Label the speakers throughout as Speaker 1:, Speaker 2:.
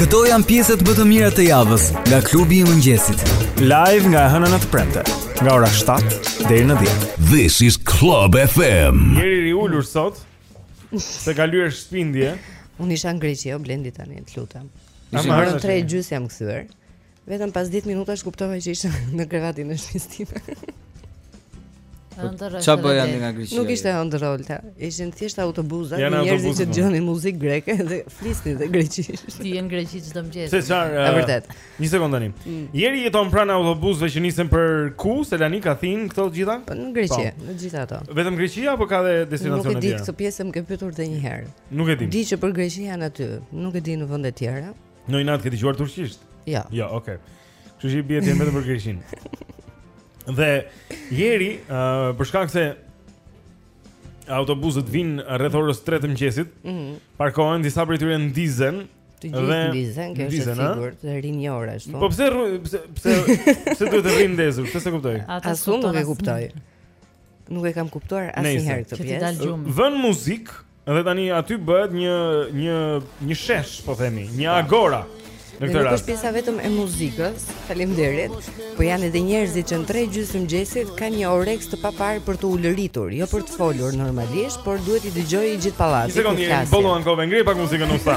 Speaker 1: Këto janë pjesët më të mira të javës nga klubi i mëngjesit.
Speaker 2: Live nga e hëna në të premte, nga ora 7 deri në 10.
Speaker 3: This is Club FM.
Speaker 2: Jeri rri ulur sot. S'e ka lyer shpindje.
Speaker 4: Unë isha në Greqi, o Blendi tani, të lutem.
Speaker 2: Ishte
Speaker 4: në tre gjys jam kthyer. Vetëm pas 10 minutash kuptova që isha në krevatin e shpisë time.
Speaker 5: Ëndërr. Çfarë bëje andej nga Greqia?
Speaker 4: Nuk ishte ëndërr Olta. Ishin thjesht autobuza me njerëz që dëgjonin muzikë greke dhe flisnin dhe greqisht.
Speaker 6: Ti je në Greqi çdo mëngjes.
Speaker 2: Se çfarë?
Speaker 4: Është vërtet.
Speaker 2: Një sekondë tani.
Speaker 4: Mm.
Speaker 2: Jeri jeton pranë autobusëve që nisen për ku? Selanik, Athinë, këto të gjitha?
Speaker 4: Po në Greqi,
Speaker 2: po.
Speaker 4: të gjitha ato.
Speaker 2: Vetëm Greqia apo ka edhe destinacione tjera?
Speaker 4: Nuk e di këtë pjesë më ke pyetur edhe një herë.
Speaker 2: Nuk e di.
Speaker 4: Di që për Greqi janë aty. Nuk e di në vende të tjera.
Speaker 2: Ndonjë natë ke dëgjuar turqisht?
Speaker 4: Jo.
Speaker 2: Jo, okay. Kështu që i bie të jetë vetëm për Greqinë. Dhe Jeri, uh, për shkak se autobusët vijnë rreth orës 3 të mëngjesit,
Speaker 4: mm -hmm.
Speaker 2: parkohen disa prej tyre ndizen.
Speaker 4: Të gjithë ndizen, kjo është e sigurt, të rrinë një orë ashtu.
Speaker 2: Po pse pse pse pse duhet të rrinë ndezur? Pse s'e kuptoj?
Speaker 4: As unë nuk e kuptoj. Nuk e kam kuptuar asnjëherë këtë pjesë.
Speaker 2: Vënë muzikë Dhe tani aty bëhet një një një shesh, po themi, një agora. Në këtë rast.
Speaker 4: Nuk është pjesa vetëm e muzikës. Faleminderit. Po janë edhe njerëzit që në tre gjysmë mëngjesit kanë një oreks të paparë për të ulëritur, jo për të folur normalisht, por duhet t'i dëgjojë i gjithë pallati.
Speaker 2: Një
Speaker 4: sekondë,
Speaker 2: bolluan kove ngri pak muzikën usta.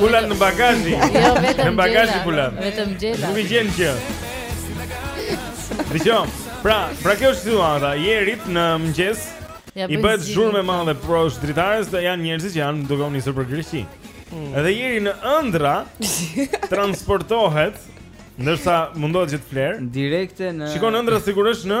Speaker 2: Pulat në bagazh.
Speaker 6: Jo vetëm
Speaker 2: në bagazh
Speaker 6: pula. Vetëm gjela.
Speaker 2: Nuk e gjen gjë. Dëgjom. Pra, pra kjo është situata. Jerit në mëngjes.
Speaker 6: Ja,
Speaker 2: I bëhet zhurmë e madhe poshtë dritares dhe janë njerëzit që janë duke u nisur për Greqi. Mm. Edhe Jeri në ëndrra transportohet ndërsa mundohet që të flejë
Speaker 5: direkt e në
Speaker 2: Shikon ëndrra sigurisht në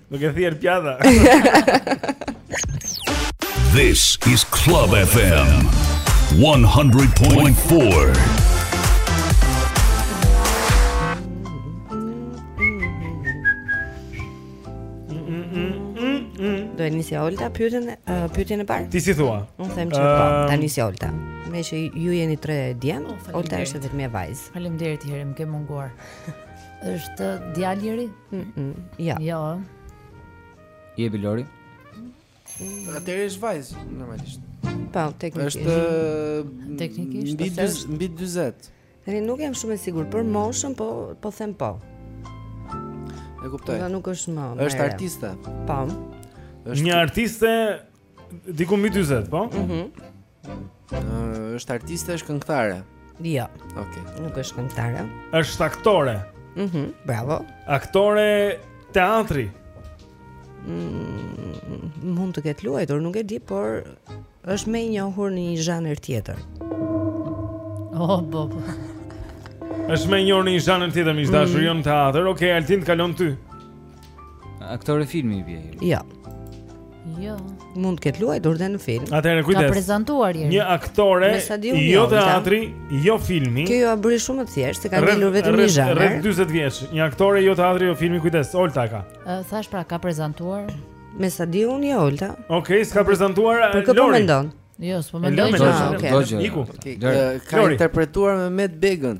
Speaker 2: Nuk
Speaker 6: e
Speaker 2: thirr pjata.
Speaker 3: This is Club FM 100.4.
Speaker 4: Do e nisë Olta pyetjen e uh, pyetjen e parë?
Speaker 2: Ti si thua?
Speaker 4: Unë them që po, ta nisë Olta. Meqë ju jeni tre djem,
Speaker 6: oh,
Speaker 4: Olta është e vetmja vajzë.
Speaker 6: Faleminderit Jeri, më ke munguar. është djalë Mm
Speaker 4: -mm, ja.
Speaker 6: Jo.
Speaker 5: Jo e bie Lori.
Speaker 7: Atëherë është vajzë normalisht.
Speaker 4: Po, teknikisht.
Speaker 7: Është mm,
Speaker 6: teknikisht
Speaker 7: mbi 40, mbi 40.
Speaker 4: Tani nuk jam shumë e sigurt për moshën po po them po.
Speaker 7: E kuptoj.
Speaker 4: Do nuk është më.
Speaker 7: Është artiste.
Speaker 4: Po.
Speaker 7: Është
Speaker 2: një artiste Diku mbi 40, po?
Speaker 4: Mhm.
Speaker 7: Ëh, është artiste, është këngëtare.
Speaker 4: Jo.
Speaker 7: Okej. Okay.
Speaker 4: Nuk është këngëtare.
Speaker 2: Është aktore.
Speaker 4: Mhm, mm bravo.
Speaker 2: Aktore teatri.
Speaker 4: Mm, mund të ketë luajtur, nuk e di, por është më e njohur në një zhanër tjetër.
Speaker 6: Oh, bo, bo.
Speaker 2: Është më e njohur në një zhanër tjetër, më e dashur
Speaker 4: mm.
Speaker 2: jo në teatër. Okej, okay, Altin të kalon ty.
Speaker 5: Aktore filmi i bie.
Speaker 4: Jo.
Speaker 6: Jo.
Speaker 4: Mund të ketë luajtur dhe në film.
Speaker 2: Atëherë kujdes.
Speaker 6: Ka prezantuar Jeri.
Speaker 2: Një aktore jo teatri, jo filmi.
Speaker 4: Kjo jua bëri shumë të thjeshtë, se ka ngelur vetëm një zhanër.
Speaker 2: Rreth 40 vjeç. Një aktore jo teatri, jo filmi, kujdes. Olta ka.
Speaker 6: Ë thashë pra ka prezantuar.
Speaker 4: Me sa di unë jo Olta.
Speaker 2: Okej, okay, s'ka prezantuar
Speaker 4: Lori.
Speaker 2: Për
Speaker 4: kë po mendon?
Speaker 6: Jo, s'po mendoj. Lori,
Speaker 4: ah, okay.
Speaker 2: Iku.
Speaker 7: Ka interpretuar me Met Begën.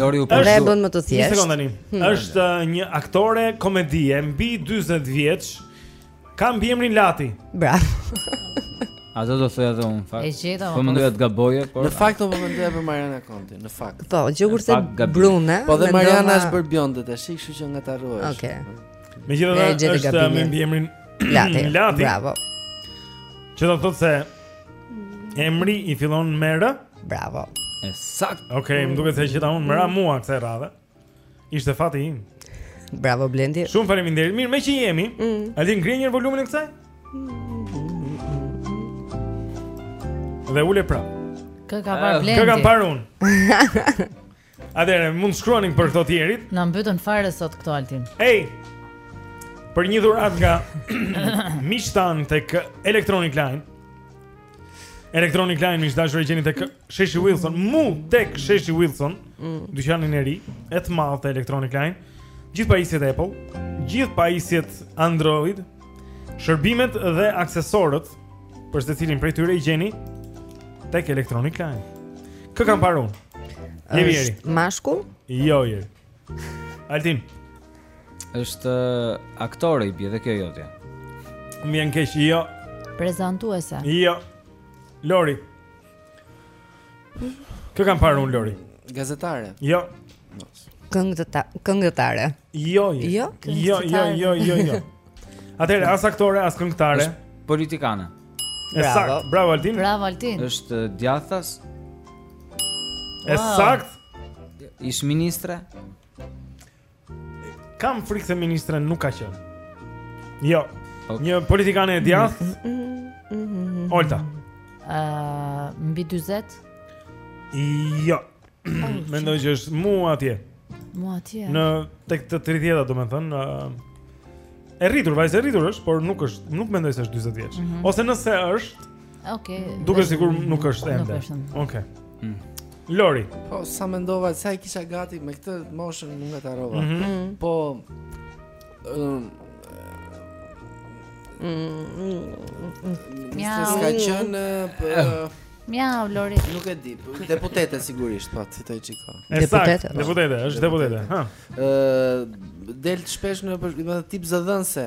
Speaker 2: Lori u
Speaker 4: përgjigj.
Speaker 5: Ta
Speaker 4: bëj më të
Speaker 2: thjeshtë. Një
Speaker 4: sekondë
Speaker 2: tani. Hmm. Është uh, një aktore komedie mbi 40 vjeç. Ka mbiemrin Lati.
Speaker 4: Bravo.
Speaker 5: Atë do thoja dhe unë fakt?
Speaker 6: E gjeta.
Speaker 5: Po mendoja të gaboje, por
Speaker 7: Në fakt po mendoj për Mariana Konti, në fakt.
Speaker 4: Po, gjë kurse brune.
Speaker 7: Po dhe Marjana është bërë bjonde tash, kështu që nga ta ruash.
Speaker 4: Okej.
Speaker 2: Okay.
Speaker 4: Megjithatë
Speaker 2: është
Speaker 4: uh,
Speaker 2: me mbiemrin
Speaker 4: Lati.
Speaker 2: Lati.
Speaker 4: Bravo.
Speaker 2: Që do të thotë se emri i fillon me R?
Speaker 4: Bravo.
Speaker 5: E saktë.
Speaker 2: Okej, okay, më duket se e gjeta unë, më ra mua këtë radhë. Ishte fati im.
Speaker 4: Bravo Blendi.
Speaker 2: Shumë faleminderit. Mirë, meqë jemi.
Speaker 4: Mm.
Speaker 2: Altin ngri njëherë volumin e kësaj? Dhe ule prapë.
Speaker 6: Kë ka parë Blendi?
Speaker 2: Kë kam parë unë? Atëherë mund të shkruanim për këto të Jerit.
Speaker 6: Na mbytën fare sot këta Altin.
Speaker 2: Ej. Për një dhuratë nga miqtë tanë tek Electronic Line. Electronic Line miq të dashur e gjeni tek Sheshi Wilson, mu tek Sheshi Wilson, mm. dyqanin e ri, e të madh të Electronic Line. Gjithë pajisjet Apple, gjithë pajisjet Android, Shërbimet dhe aksesorët për secilin prej tyre i gjeni tek Electronic Line. Kë kam parë unë? Jeri.
Speaker 4: Është mashkull?
Speaker 2: Jo, jo. Altin.
Speaker 5: Është uh, aktore, i bie dhe kjo jotja.
Speaker 2: Më vjen keq, jo.
Speaker 6: Prezantuese.
Speaker 2: Jo. Lori. Kë kam parë unë Lori?
Speaker 7: Gazetare.
Speaker 2: Jo.
Speaker 4: Këngëta, këngëtare.
Speaker 2: Jo, jo.
Speaker 4: Jo,
Speaker 2: jo, jo, jo, jo. jo. Atëherë as aktore, as këngëtare.
Speaker 5: Politikane.
Speaker 2: E saktë, bravo Altin.
Speaker 6: Bravo Altin.
Speaker 5: Është djathas.
Speaker 2: E saktë.
Speaker 5: Ish ministre.
Speaker 2: Kam frikë se ministre nuk ka qenë. Jo.
Speaker 5: Okay.
Speaker 2: Një politikane e djathtë. Mm -hmm. mm -hmm. Olta.
Speaker 6: Ëh, uh, mbi 40.
Speaker 2: Jo. Mendoj që është mu atje.
Speaker 6: Mu atje.
Speaker 2: tek të 30-tat, domethënë, ëh. Uh, e rritur, vajzë e rritur është, por nuk është, nuk mendoj se është 40 vjeç. Mm -hmm. Ose nëse është,
Speaker 6: Okej.
Speaker 2: Okay,
Speaker 6: Duket
Speaker 2: sikur nuk është ende. Okej. Okay.
Speaker 5: Mm.
Speaker 2: Lori.
Speaker 7: Po sa mendova se e kisha gati me këtë moshën nuk e harrova. Mm
Speaker 2: -hmm.
Speaker 7: Po ëm
Speaker 6: Ja,
Speaker 7: ka qenë për
Speaker 6: eh. Ja, Lori.
Speaker 7: Nuk e di. Deputete sigurisht, po, ti të
Speaker 2: çiko.
Speaker 4: Deputete. Po.
Speaker 2: Deputete, është deputete. Ha.
Speaker 7: Ë, del shpesh në, domethënë tip
Speaker 2: zëdhënëse.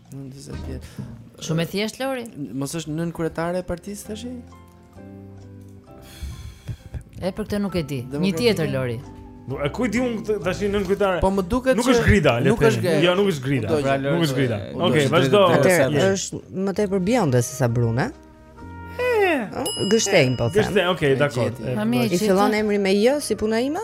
Speaker 2: 40 vjeç.
Speaker 6: Shumë e thjeshtë Lori.
Speaker 7: Mos është nënkryetare e partisë tash?
Speaker 6: E për këtë nuk e di. Një tjetër Lori.
Speaker 2: E ku di unë tash nënkryetaren?
Speaker 7: Po më duket
Speaker 2: nuk është Grida, le të themi. Jo, nuk është Grida.
Speaker 5: Pra,
Speaker 2: nuk është Grida. Okej, vazhdo.
Speaker 4: Atëherë është më tepër bjonde sesa brune. Gështenjë, po them.
Speaker 2: Gështenjë, okej,
Speaker 6: dakord.
Speaker 4: I fillon emri me j si puna ime?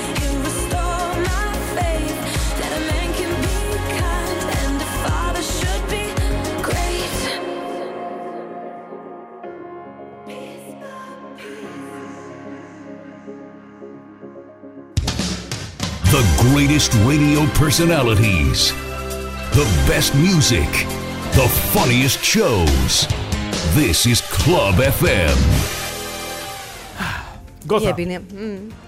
Speaker 3: greatest radio personalities. The best music. The funniest shows. This is Club FM.
Speaker 2: Gota.
Speaker 4: Ja bini. Mm.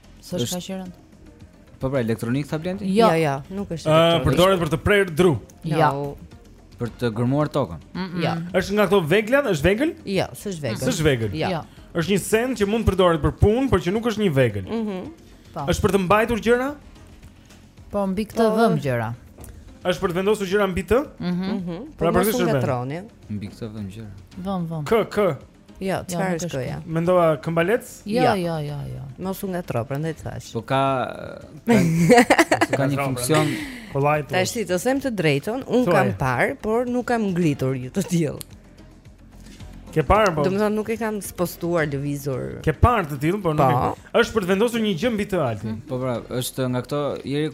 Speaker 6: S'është
Speaker 5: është...
Speaker 6: kaq e rëndë.
Speaker 5: Po pra, elektronik tha Blendi?
Speaker 6: Jo,
Speaker 4: jo, jo nuk është elektronik.
Speaker 2: Ëh, përdoret për të prerë dru.
Speaker 6: Jo.
Speaker 4: Ja.
Speaker 5: Për të gërmuar tokën. Mm -mm.
Speaker 4: Jo.
Speaker 2: Është nga këto veglat, është vegël?
Speaker 4: Jo, s'është vegël.
Speaker 2: S'është vegël.
Speaker 4: Jo.
Speaker 6: Ja.
Speaker 2: Është një send që mund të përdoret për punë, por që nuk është një vegël.
Speaker 4: Mhm.
Speaker 6: Mm po.
Speaker 2: Është për të mbajtur gjëra?
Speaker 6: Po mbi këtë
Speaker 4: po.
Speaker 6: vëmë gjëra.
Speaker 2: Është për të vendosur gjëra mbi të?
Speaker 6: Mhm.
Speaker 4: Mm
Speaker 2: pra për këtë shërben.
Speaker 5: Mbi këtë vëmë gjëra.
Speaker 6: Vëmë, vëmë.
Speaker 2: K, k.
Speaker 4: Jo,
Speaker 6: jo
Speaker 4: çfarë
Speaker 6: është
Speaker 4: kjo?
Speaker 2: Mendova kambalec?
Speaker 6: Jo,
Speaker 4: jo,
Speaker 6: jo, jo, jo.
Speaker 4: Mos u ngatërro, prandaj të thashë.
Speaker 5: Po ka ka një funksion
Speaker 2: kollaj.
Speaker 4: Tashti të them të drejtën,
Speaker 2: unë
Speaker 4: kam parë, por nuk kam ngritur një të tillë.
Speaker 2: Ke parë po?
Speaker 4: Domethënë nuk e kam spostuar lëvizur.
Speaker 2: Ke parë të tillë, por nuk e. Po. Është për të vendosur një gjë mbi të Altin.
Speaker 5: Po pra, është nga këto
Speaker 2: Jeri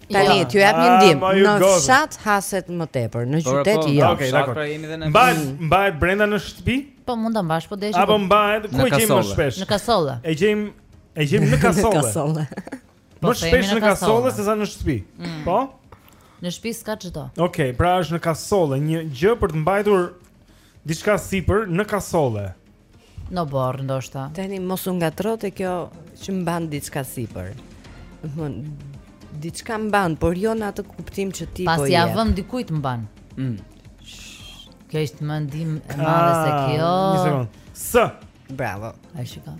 Speaker 4: Tani të jap një
Speaker 2: ndihmë.
Speaker 4: Në fshat haset më tepër, në
Speaker 5: po,
Speaker 4: qytet
Speaker 5: po,
Speaker 4: jo.
Speaker 2: Okej, dakord.
Speaker 5: Pra jemi dhe në
Speaker 2: Mbahet, mm. mbahet brenda në shtëpi?
Speaker 6: Po mund ta mbash po deshe.
Speaker 2: Apo po- mbahet ku e gjejmë më shpesh?
Speaker 6: Në kasolle.
Speaker 2: E gjejmë e gjejmë në kasolle.
Speaker 4: Në
Speaker 6: kasolle.
Speaker 2: Më shpesh
Speaker 6: në
Speaker 2: kasolle sesa në shtëpi. Mm. Po?
Speaker 6: Në shtëpi s'ka ç'do.
Speaker 2: Okej, pra është në kasolle, një gjë për të mbajtur diçka sipër në kasolle.
Speaker 6: Në oborr, ndoshta.
Speaker 4: Tani mos u ngatërro te kjo që mban diçka sipër. Domethënë diçka mban, por jo në atë kuptim që ti po je.
Speaker 6: Pasi ia vëmë dikujt mban.
Speaker 5: Mm.
Speaker 6: Kjo është ndihmë e madhe se kjo.
Speaker 2: Një sekond. S.
Speaker 4: Bravo.
Speaker 6: Ai shikon.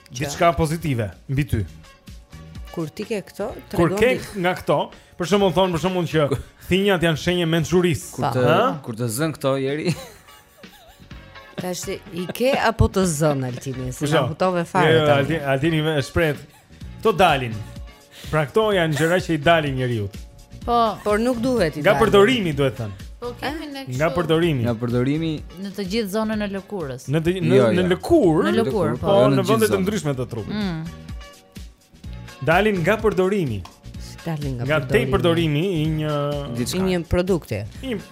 Speaker 4: diçka
Speaker 2: pozitive mbi ty.
Speaker 4: Kur ti ke këto, tregon.
Speaker 2: Kur
Speaker 4: ke
Speaker 2: nga këto, për shembull thonë për shembull që thinjat janë shenjë mençurie.
Speaker 5: Kur të kur të zën këto Jeri.
Speaker 4: Tash i ke apo të zën Altini, se na futove fare.
Speaker 2: Jo, jo, Altini, Altini më shpret. Këto dalin. Pra këto janë gjëra që i dalin njeriu.
Speaker 6: Po,
Speaker 4: por nuk duhet të
Speaker 2: dalin.
Speaker 4: Nga
Speaker 2: përdorimi duhet thënë.
Speaker 6: Po kemi ne kështu.
Speaker 2: Nga përdorimi.
Speaker 5: Nga përdorimi
Speaker 6: në të gjithë zonën e lëkurës.
Speaker 2: Në jo, në
Speaker 5: jo.
Speaker 2: në lëkurë,
Speaker 6: në lëkurë,
Speaker 2: po,
Speaker 6: po
Speaker 5: jo,
Speaker 2: në vende të ndryshme të trupit.
Speaker 6: Mm.
Speaker 2: Dalin nga përdorimi.
Speaker 4: Dalin nga
Speaker 2: përdorimi. Nga tejpërdorimi
Speaker 4: i një
Speaker 2: i një produkti.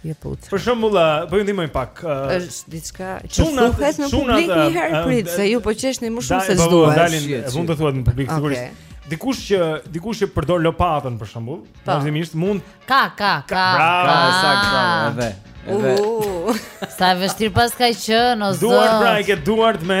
Speaker 2: Jo
Speaker 6: puçrra. Për shembull,
Speaker 2: po ju ndihmoj pak.
Speaker 4: Është diçka që thuhet në publik një herë prit, se ju po qeshni më shumë se
Speaker 2: ç'duhet. Po dalin,
Speaker 5: e
Speaker 2: mund të thuhet në publik sigurisht. Dikush që dikush që përdor lopatën për shembull, vazhdimisht mund.
Speaker 6: Kallo, kallo.
Speaker 2: Bravo,
Speaker 5: saktë, bravo, edhe. Edhe.
Speaker 6: Sa e vështirë paska qenë, o Zot.
Speaker 2: Duart pra e ke duart me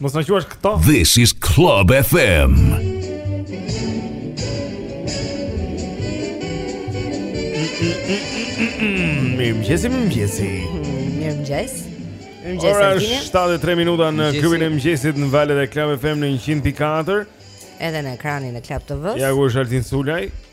Speaker 2: Mos na quash këto.
Speaker 3: This is Club FM.
Speaker 2: Mirëmëngjesi, mirëmëngjesi
Speaker 4: Mirëmëngjes
Speaker 2: Ora është 7 e 3 minuta në klubin e mëngjesit në valët e Club FM në 100.4
Speaker 4: Edhe në ekranin e Club TV-së
Speaker 2: Ja ku është Altin Sulaj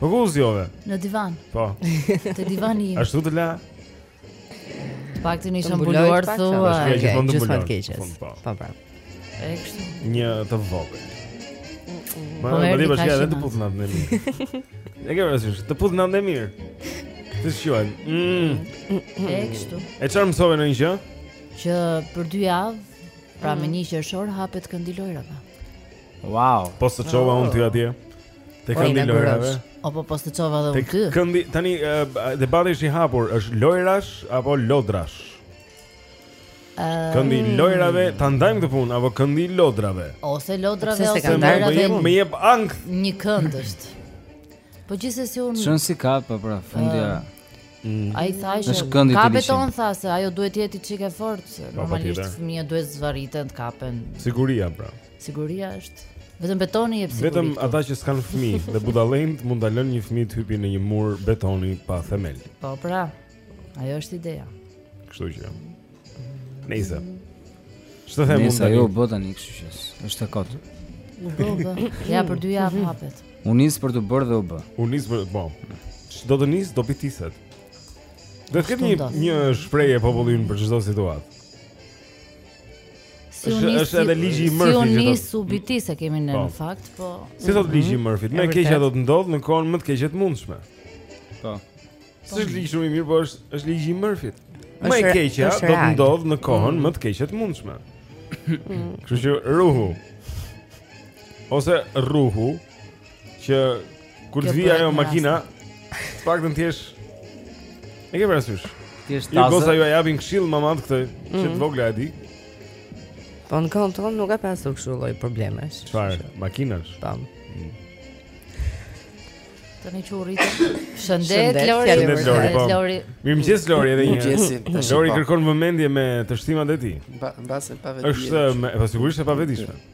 Speaker 2: Po ku u zgjove?
Speaker 6: Në divan.
Speaker 2: Po.
Speaker 6: Te divani im.
Speaker 2: Ashtu të la.
Speaker 4: Të
Speaker 6: paktën
Speaker 4: isha
Speaker 6: mbuluar thua.
Speaker 4: Është
Speaker 2: po të
Speaker 4: keqes.
Speaker 2: Po,
Speaker 4: po. po
Speaker 6: pra. Ekse.
Speaker 2: Një të vogël.
Speaker 6: Po
Speaker 2: më bëri
Speaker 6: bash
Speaker 2: edhe të puthnim në mirë. Ne kemi rësish, të puthna në mirë. Të shquan. Mm.
Speaker 6: Ekse.
Speaker 2: E çfarë mësove ndonjë gjë?
Speaker 6: Që për dy javë, pra
Speaker 2: më
Speaker 6: mm. një qershor hapet këndi i lojrave.
Speaker 5: Wow.
Speaker 2: Po s'të çova unë ty atje. Te
Speaker 4: po,
Speaker 2: këndi
Speaker 4: i
Speaker 2: lojrave.
Speaker 6: Apo po të çova edhe unë ty.
Speaker 2: Te këndi tani debati është i hapur, është lojrash apo lodrash? Këndi i mm. lojrave, ta ndajmë këtë punë apo këndi i lodrave?
Speaker 6: Ose lodrave ose
Speaker 2: këndi i
Speaker 4: lojrave.
Speaker 2: Më jep, më jep ankth.
Speaker 6: Një kënd është. Po gjithsesi unë
Speaker 5: Shën si ka, po pra, fundja. Mm.
Speaker 6: Ai thashë, ka beton tha se ajo duhet të jetë një çikë fort,
Speaker 2: po,
Speaker 6: normalisht fëmija duhet të zvarriten të kapen.
Speaker 2: Siguria pra.
Speaker 6: Siguria është vetëm betoni jep siguri.
Speaker 2: Vetëm ata që s'kanë fëmijë dhe budallenjtë mund ta lënë një fëmijë të hypi në një mur betoni pa themel.
Speaker 6: Po pra. Ajo është ideja.
Speaker 2: Kështu që. Nëse. Ç'të them unë tani?
Speaker 5: Nëse u bë tani, kështu që është e
Speaker 6: kotë. Ja për dy javë hapet.
Speaker 5: U nis për të bërë dhe u bë.
Speaker 2: U nis për, po. Ç'do të niset, do bitiset. Do ta ketë
Speaker 6: nga
Speaker 2: një shprehje populli ynë për çdo situatë. S'u
Speaker 6: nis,
Speaker 2: është edhe ligji i
Speaker 6: Murphy-t.
Speaker 2: S'u
Speaker 6: nis, u bitis e kemi në
Speaker 2: po.
Speaker 6: fakt, po.
Speaker 2: Si thotë ligji i mhm. Murphy-t, më
Speaker 4: e
Speaker 2: keqja do të ndodhë në kohën më të keqe të mundshme.
Speaker 5: Po.
Speaker 2: S'është ligj shumë i mirë, po është është ligji i Murphy-t. Më e keqja do të ndodhë në kohën mhm. më të keqe të mundshme. Mhm. Kështu që ruhu. Ose ruhu që Kur të
Speaker 6: vijë
Speaker 2: ajo makina, të paktën të jesh E ke parasysh?
Speaker 5: Ti je
Speaker 2: stazë. Jo
Speaker 5: gocave
Speaker 2: ju japin këshillë mamat këtë,
Speaker 4: mm -hmm.
Speaker 2: që të vogla e di.
Speaker 4: Po në kohën tonë nuk ka pasur kështu lloj problemesh.
Speaker 2: Çfarë? Makinash.
Speaker 4: Po. Mm.
Speaker 6: Tani që u Shëndet, Lori
Speaker 2: Shëndet, Lori, po
Speaker 6: Lori
Speaker 2: Mirëmëngjes, Lori, edhe një Lori kërkon vëmendje me teshtimat e tij
Speaker 7: Mbase e pavetëdijshme
Speaker 2: është, me, pa sigurisht e
Speaker 5: pavetëdijshme mm.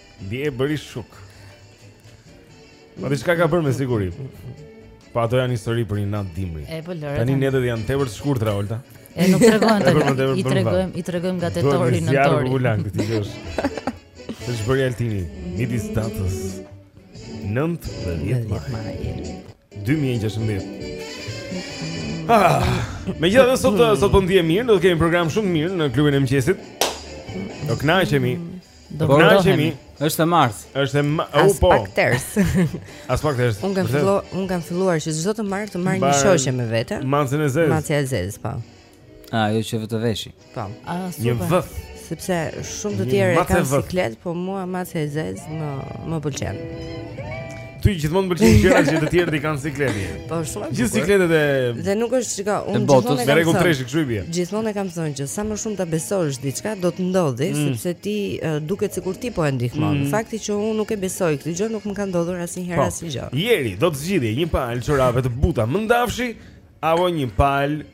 Speaker 5: Dje
Speaker 4: e bëri
Speaker 2: shuk. Ma po diçka ka bërë me siguri. Pa po ato janë histori për një natë dimri.
Speaker 6: E po lëre.
Speaker 2: Tani netët janë tepër të shkurtra Olta.
Speaker 6: E nuk tregon
Speaker 2: të
Speaker 6: i tregojmë, i tregojmë nga tetori në
Speaker 2: tetor.
Speaker 6: Do
Speaker 2: të zjarr bulan ti jesh. Çfarë bëri Altini, midis datës 9 dhe 10 maj. 2016. Ah, megjithatë sot, sot po ndihem mirë, do të kemi program shumë të mirë në klubin e mëngjesit Do kënaqemi
Speaker 6: mm,
Speaker 2: Do
Speaker 6: kënaqemi
Speaker 5: është e martë
Speaker 2: është e martë
Speaker 4: As
Speaker 2: po.
Speaker 4: pak ters
Speaker 2: Aspak ters
Speaker 4: Unë kam, fillu, unë kam filluar që çdo të martë të marr një shoqe me vete
Speaker 2: Macen e zezë
Speaker 4: Macen e zezë, po
Speaker 5: A, ajo që vë te veshi.
Speaker 4: Po.
Speaker 2: Një vë.
Speaker 4: Sepse shumë të tjerë e kanë siklet, po mua macja e zezë më, më pëlqen.
Speaker 2: Ty gjithmonë të pëlqejnë gjërat që të tjerët i kanë siklet.
Speaker 4: Po shumë.
Speaker 2: Gjithë sikletet e
Speaker 4: Dhe nuk është çka unë gjithmonë e kam. Botës,
Speaker 2: tresh kështu i bie.
Speaker 4: Gjithmonë e kam thënë që sa më shumë ta besosh diçka do të ndodhë,
Speaker 2: mm.
Speaker 4: sepse ti uh, duket sikur ti po e ndihmon.
Speaker 2: Mm.
Speaker 4: Fakti që unë nuk e besoj këtë gjë nuk më ka ndodhur asnjëherë
Speaker 2: po.
Speaker 4: asnjë gjë.
Speaker 2: Jeri, do të zgjidhje një palë çorape të buta, mëndafshi apo një palë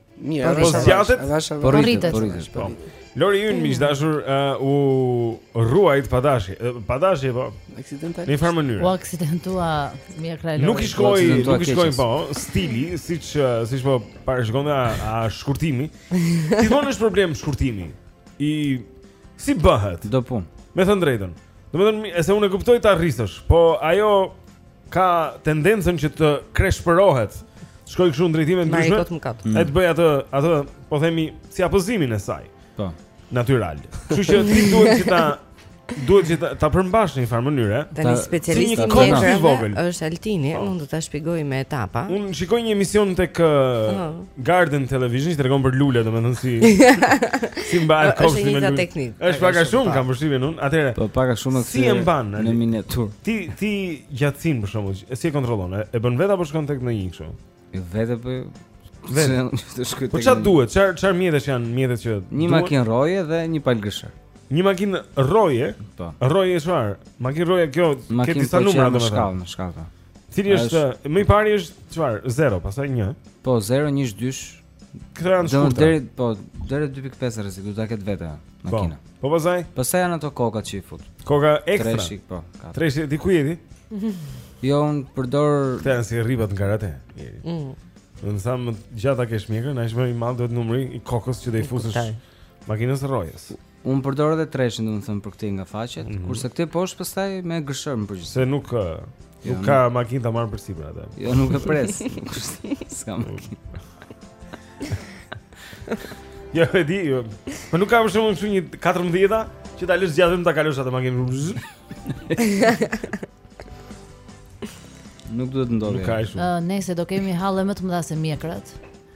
Speaker 7: Mirë,
Speaker 4: po
Speaker 2: zgjatet.
Speaker 5: Po
Speaker 6: rritet,
Speaker 5: po rritet.
Speaker 2: Po. Lori ynë miq dashur uh, u rrua pa dashje. Pa dashje po.
Speaker 7: Aksidentalisht.
Speaker 2: Në njëfarë mënyre.
Speaker 6: U aksidentua mjekra e.
Speaker 2: Nuk i shkoi, nuk i shkoi po, stili, siç siç po parashikonte a shkurtimi. Ti thua është problem shkurtimi. I si bëhet?
Speaker 5: Do punë.
Speaker 2: Me thënë të drejtën. Domethënë, se unë e kuptoj ta rrisësh, po ajo ka tendencën që të kreshpërohet. Të shkojë kështu në drejtime të ndryshme. Ai të bëjë atë, atë po themi shpërndarjen e saj.
Speaker 5: Po.
Speaker 2: Natyral. Kështu që ti duhet që ta duhet që ta, ta përmbash në një farë mënyre.
Speaker 4: Tani specialisti i mjekrave është Altini,
Speaker 2: po.
Speaker 4: unë do ta shpjegoj me etapa.
Speaker 2: Unë shikoj një emision tek uh, Garden Television që tregon për lule, domethënë si si mbahet kopshti me lule. Është pak a shumë kam përshtypjen unë. Atëherë.
Speaker 5: Po pak a shumë
Speaker 2: si e mban
Speaker 5: në miniatur.
Speaker 2: Ti ti gjatësin për shembull, si e kontrollon? E bën vetë apo shkon tek ndonjë kështu?
Speaker 5: Jo vetë po
Speaker 2: vetë. Po çfarë duhet? Çfarë çfarë mjetesh janë mjetet që
Speaker 5: Një makinë rroje dhe një palë gërshërë.
Speaker 2: Një makinë rroje?
Speaker 5: Po.
Speaker 2: Rroje çfarë? Makinë rroje kjo, ke disa numra domethënë.
Speaker 5: Shkallë, shkallë.
Speaker 2: Cili është më e para është çfarë? 0, pastaj 1.
Speaker 5: Po 0, 1, 2.
Speaker 2: Këto janë shkurta.
Speaker 5: Deri po deri 2.5 rrezik, do ta ketë vetë po. makina.
Speaker 2: Po, po pastaj?
Speaker 5: Pastaj janë ato koka që i fut.
Speaker 2: Koka ekstra.
Speaker 5: Treshik po.
Speaker 2: Treshik di ku jeni?
Speaker 5: Jo, un përdor
Speaker 2: Këta janë si rripat në karate.
Speaker 4: Mm.
Speaker 2: Domethënë sa më gjatë ta kesh mjekrën, aq më i madh duhet numri i kokës që do i fusësh makinës rrojës.
Speaker 5: Po. Unë përdor edhe treshin domethënë për këtë nga faqet,
Speaker 2: mm -hmm.
Speaker 5: kurse këtë poshtë pastaj me gërshërë përgjithë.
Speaker 2: Se nuk eh,
Speaker 5: jo,
Speaker 2: nuk ka makinë ta marr përsipër atë.
Speaker 5: Jo, nuk e pres. S'ka makinë.
Speaker 2: Ja e di, jo. Po nuk ka më shumë se një 14-a që ta lësh gjatë vetëm ta kalosh atë makinë.
Speaker 5: Nuk duhet të ndodhë.
Speaker 2: Nuk ka shumë.
Speaker 6: Uh, nëse do kemi halle më të mëdha se mjekrat.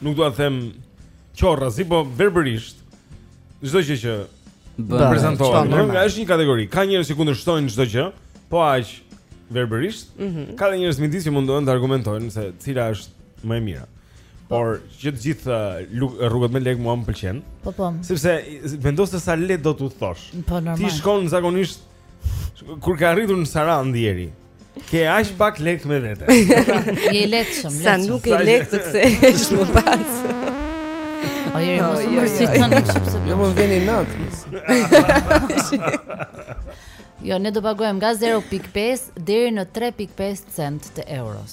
Speaker 4: nuk dua të
Speaker 2: them qorrazi, po verbërisht çdo gjë që
Speaker 5: bën,
Speaker 4: prezanton.
Speaker 2: Kjo është një kategori. Ka njerëz që kundërshtojnë çdo gjë, po aq verbërisht.
Speaker 4: Mm -hmm.
Speaker 2: Ka dhe njerëz midis që mundohen të argumentojnë se cila është më e mira. Por që të gjithë uh, rrugët me lek mua më pëlqen.
Speaker 6: Po po.
Speaker 2: Sepse vendos ti sa lek do të udhëtosh.
Speaker 6: Po normal.
Speaker 2: Ti shkon zakonisht Kur ka arritur në Sarandë njeriu. Ke aq pak lekë me vete.
Speaker 6: Je lehtëshëm, lehtëshëm.
Speaker 4: Sa nuk ke lek të kthehesh më pas.
Speaker 6: O njeri,
Speaker 4: jo,
Speaker 6: mos
Speaker 4: jo,
Speaker 6: më
Speaker 4: jo.
Speaker 6: si të nuk
Speaker 7: shumë
Speaker 6: se
Speaker 7: të më vini natë.
Speaker 6: Jo, ne do pagojmë nga 0.5 deri në 3.5 cent të euros.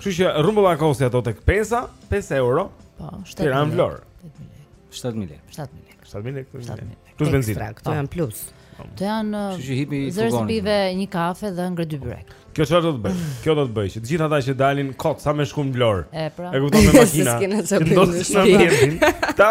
Speaker 6: Kështu
Speaker 2: që rrumbullakosi ato tek pesa, 5 euro.
Speaker 6: Po, 7
Speaker 2: euro. Në Vlorë.
Speaker 5: 7000 lekë.
Speaker 6: 7000 lekë.
Speaker 2: 7000 lekë.
Speaker 6: 7000 lekë.
Speaker 2: Plus benzinë.
Speaker 4: Këto janë plus.
Speaker 5: Kështu që hipi
Speaker 6: furgonit.
Speaker 5: Zër se
Speaker 6: pive një kafe dhe hëngre dy byrek.
Speaker 2: Kjo çfarë do të bëj? Kjo do të bëj që të gjithë ata që dalin kot sa me shku n'Vlorë.
Speaker 6: E pra.
Speaker 2: E kupton me makina.
Speaker 4: Të
Speaker 2: rrinë
Speaker 4: në shtëpi.
Speaker 2: Ta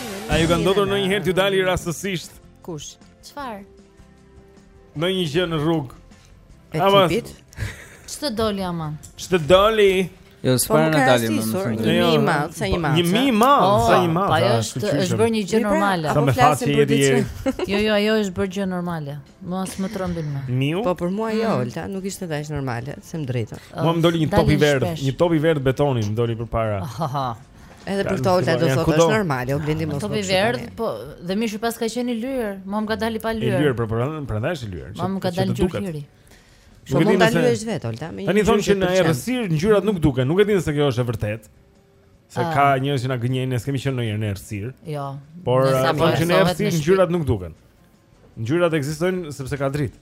Speaker 2: A ju ka ndodhur ndonjëherë t'ju dali rastësisht?
Speaker 4: Kush?
Speaker 6: Çfarë?
Speaker 2: Ndonjë gjë në rrugë.
Speaker 4: E tipit.
Speaker 6: Ç'të doli aman?
Speaker 2: Ç'të doli?
Speaker 5: Jo,
Speaker 4: po,
Speaker 5: s'para
Speaker 4: na
Speaker 5: dali më. Jo,
Speaker 4: një
Speaker 5: mi
Speaker 2: jo.
Speaker 4: i madh, sa një madh.
Speaker 2: Një mi i madh,
Speaker 6: oh,
Speaker 2: sa një
Speaker 6: mace. Ajo është është bërë një gjë
Speaker 4: pra,
Speaker 6: normale.
Speaker 4: Apo flasim për diçka.
Speaker 6: Jo, jo, ajo është bërë gjë normale. Nuk më trembin më.
Speaker 2: Miu?
Speaker 4: Po për mua jo, mm. Olta, nuk ishte dhe aq normale, të them të drejtën.
Speaker 2: Mua më doli një top i verdh, një top i verdh betoni më doli përpara.
Speaker 4: Edhe për këtë Olta do thotë është normale, o blendi mos. Top i
Speaker 6: verdh, po dhe mishi pas ka qenë i lyer, mua më ka dalë pa
Speaker 2: lyer.
Speaker 6: I lyer
Speaker 2: po po prandaj është i lyer.
Speaker 6: Mua më ka dalë ngjyrë.
Speaker 4: Po mund ta lyesh vetë, Olta.
Speaker 2: Tani thonë që në errësirë ngjyrat nuk duken, nuk e di nëse kjo është e vërtetë. Se
Speaker 6: ah.
Speaker 2: ka njerëz që na gënjejnë, ne s'kemi qenë ndonjëherë në errësirë.
Speaker 6: Jo.
Speaker 2: Por thonë që në errësirë ngjyrat nuk duken. Ngjyrat ekzistojnë sepse ka dritë.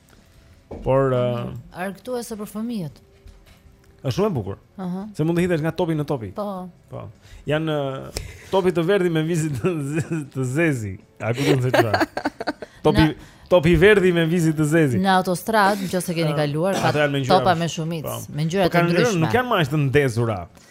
Speaker 2: Por uh,
Speaker 6: argëtuese për fëmijët.
Speaker 2: Është shumë e bukur.
Speaker 6: Ëh. Uh -huh.
Speaker 2: Se mund të hidhesh nga topi në topi.
Speaker 6: Po.
Speaker 2: Po. Janë uh, topi të verdhë me viza të zeza. Aku do të thotë? Topi
Speaker 6: në...
Speaker 2: topi i verdhë me viza të zeza.
Speaker 6: Në autostradë, nëse keni kaluar, ka topa me shumicë,
Speaker 2: po.
Speaker 6: me ngjyra
Speaker 2: po të
Speaker 6: ndryshme.
Speaker 2: Nuk janë më aq të ndezura.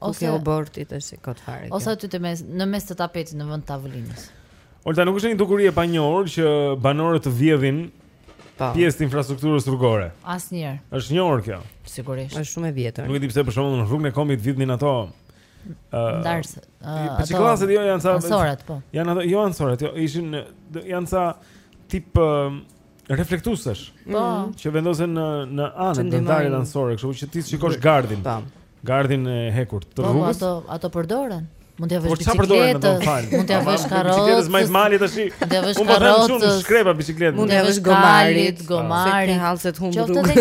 Speaker 4: Ose u bën ti si kot fare.
Speaker 6: Ose aty në mes, në mes të tapetit në vend të tavolinës.
Speaker 2: Olta nuk është një dukuri e panjohur që banorët të vjedhin
Speaker 4: po.
Speaker 2: pjesë të infrastrukturës rrugore.
Speaker 6: Asnjëherë.
Speaker 2: Është një orë kjo.
Speaker 6: Sigurisht.
Speaker 4: Është shumë e vjetër.
Speaker 2: Nuk e di pse për shembull në Rrugën e Kombit vidhnin ato ndarëse
Speaker 6: ato. Po
Speaker 2: klasat jo janë ca.
Speaker 6: Anësoret po.
Speaker 2: Janë ato jo anësoret, jo ishin janë ca tip reflektuesesh.
Speaker 6: Po.
Speaker 2: Që vendosen në në anën
Speaker 4: e
Speaker 2: ndarjes anësore, kështu që ti të shikosh gardhin.
Speaker 4: Po.
Speaker 2: Gardhin e hekurt të
Speaker 6: po, po,
Speaker 2: rrugës.
Speaker 6: Po ato ato përdoren. Mund
Speaker 2: t'ia
Speaker 6: vësh
Speaker 2: biçikletës.
Speaker 6: Mund
Speaker 2: t'ia
Speaker 6: vësh
Speaker 2: karrocës. Biçikletës
Speaker 6: me
Speaker 2: të malit tash.
Speaker 6: Mund t'ia vësh
Speaker 2: karrocës. Mund
Speaker 6: të
Speaker 2: shkrepa biçikletën.
Speaker 4: Mund t'ia
Speaker 6: vësh
Speaker 4: gomarit,
Speaker 6: gomarin. Hall
Speaker 4: se të humb
Speaker 6: rrugën.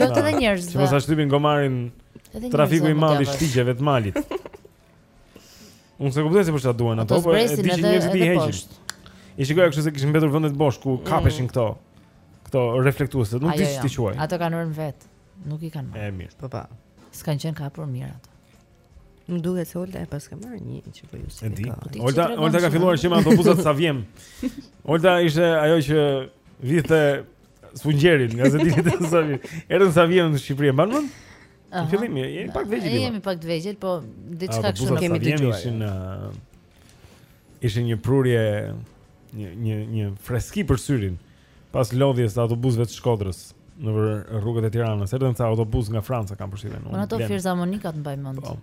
Speaker 6: Qoftë edhe
Speaker 2: njerëz. Mos ta shtypin gomarin. Trafiku i madh i shtigjeve të malit. Unë s'e kuptoj se për çfarë i duan ato, por e di që njerëzit i heqin. I shikoj kështu se kishin mbetur vendet bosh ku mm. kapeshin këto. Këto reflektuese, nuk di si
Speaker 6: t'i
Speaker 2: quaj.
Speaker 6: Ato kanë rënë vetë. Nuk i kanë marrë.
Speaker 2: E mirë.
Speaker 4: Po po.
Speaker 6: Po. S'kanë qenë kapur mirë ato.
Speaker 4: Më duket se Olta e pas ka marrë një që po
Speaker 2: ju
Speaker 4: si.
Speaker 6: Endi.
Speaker 2: Olta, Olta ka filluar që me autobusat Saviem. Olta ishte ajo që vidhte sfungjerin nga sediljet e Saviem. Erdhën Saviem në Shqipëri e mban mend? Në fillim jemi ne, pak të vegjël.
Speaker 6: Ne jemi pak të vegjël, po diçka kështu
Speaker 4: kemi dëgjuar.
Speaker 2: Ishin uh, ishin një prurje një një një freski për syrin pas lodhjes të autobusëve të Shkodrës në rrugët e Tiranës. Erdhën ca autobusë nga Franca kam përshtypjen.
Speaker 6: Unë ato fizarmonikat mbaj mend.
Speaker 2: Po.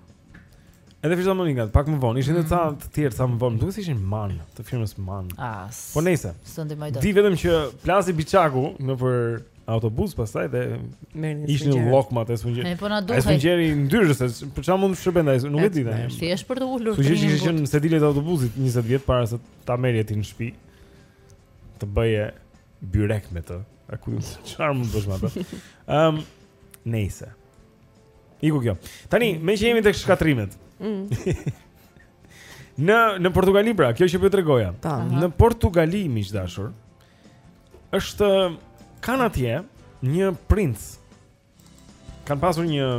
Speaker 2: Edhe fizarmonika, pak më vonë, ishin edhe ca mm. të tjerë ca më vonë, duket se ishin MAN, të firmës MAN.
Speaker 6: As.
Speaker 2: Po nejse.
Speaker 6: S'të ndihmoj dot.
Speaker 2: Di vetëm që plasi biçaku nëpër autobus pastaj dhe
Speaker 4: hiqnin
Speaker 2: llokmat e
Speaker 6: sfungjerit. Po na duhet.
Speaker 2: Ai
Speaker 6: sfungjer
Speaker 2: i ndyrë se për çfarë mund të shërbente ai, nuk e di tani.
Speaker 6: Ti është për të ulur. Sfungjer
Speaker 2: që ishin në sediljet e autobusit 20 vjet para se ta merrje ti në shtëpi. Të bëje byrek me të. Aku çfarë mund të bësh me atë? Ehm, nejse. Iku kjo. Tani, mm. meqë jemi tek shkatërrimet. Mm. në, në Portugali, pra, kjo që po të tregoja.
Speaker 4: Ta, po.
Speaker 2: në Portugali, miq të dashur, është kanë atje një princ. Kanë pasur një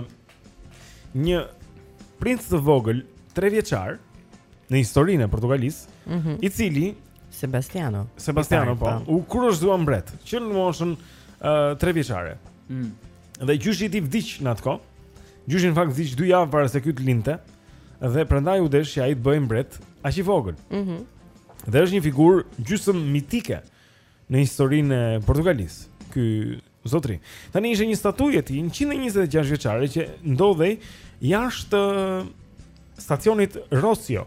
Speaker 2: një princ të vogël, 3 vjeçar në historinë e Portugalisë,
Speaker 4: mm -hmm.
Speaker 2: i cili
Speaker 4: Sebastiano.
Speaker 2: Sebastiano po,
Speaker 4: po.
Speaker 2: u kurorëzua mbret që në moshën uh, 3 vjeçare.
Speaker 5: Mm.
Speaker 2: Dhe gjyshi i tij vdiq në atë kohë. Gjyshi në fakt vdiq 2 javë para se ky të lindte. Dhe prandaj u desh që ai të bëhej mbret aq i vogël.
Speaker 4: Mhm.
Speaker 2: Mm dhe është një figurë gjysmë mitike në historinë e Portugalisë. Ky zotri. Tani ishte një statuj e tij 126 vjeçare që ndodhej jashtë stacionit Rossio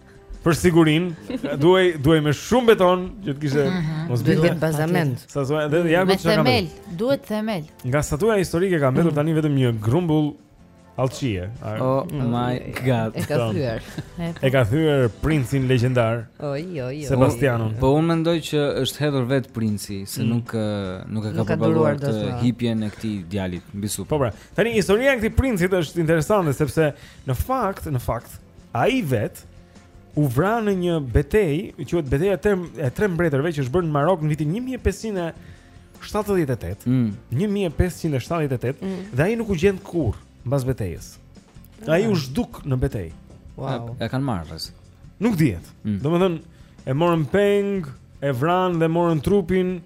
Speaker 2: për sigurin, duhej duhej më shumë beton që të kishte mhm.
Speaker 4: mos
Speaker 2: binte.
Speaker 4: Duhet bazament.
Speaker 2: Sa thua, dhe ja ku çka. Me
Speaker 6: themel, duhet themel.
Speaker 2: Nga statuja historike ka mbetur tani vetëm një grumbull allçie.
Speaker 5: Oh my god.
Speaker 4: E ka thyer.
Speaker 2: E ka thyer princin legjendar.
Speaker 4: Oj oj oj.
Speaker 2: Sebastianin.
Speaker 5: Po unë mendoj që është hedhur vet princi, se
Speaker 2: mm.
Speaker 5: nuk nuk e ka përballuar të hipjen e këtij djalit mbi supë.
Speaker 2: Po pra, tani historia e këtij princit është interesante sepse në fakt, në fakt, Ai vet u vra në një betejë, quhet Beteja e Term e Tre Mbretërve që është bërë në Marok në vitin 1578.
Speaker 5: Mm.
Speaker 2: 1578
Speaker 4: Mm.
Speaker 2: dhe ai nuk u gjet kurrë mbas betejës. Ai u zhduk në betejë.
Speaker 4: Wow.
Speaker 5: E, e kanë marrë peng.
Speaker 2: Nuk dihet.
Speaker 5: Mm.
Speaker 2: Domethënë e morën peng, e vranë dhe morën trupin.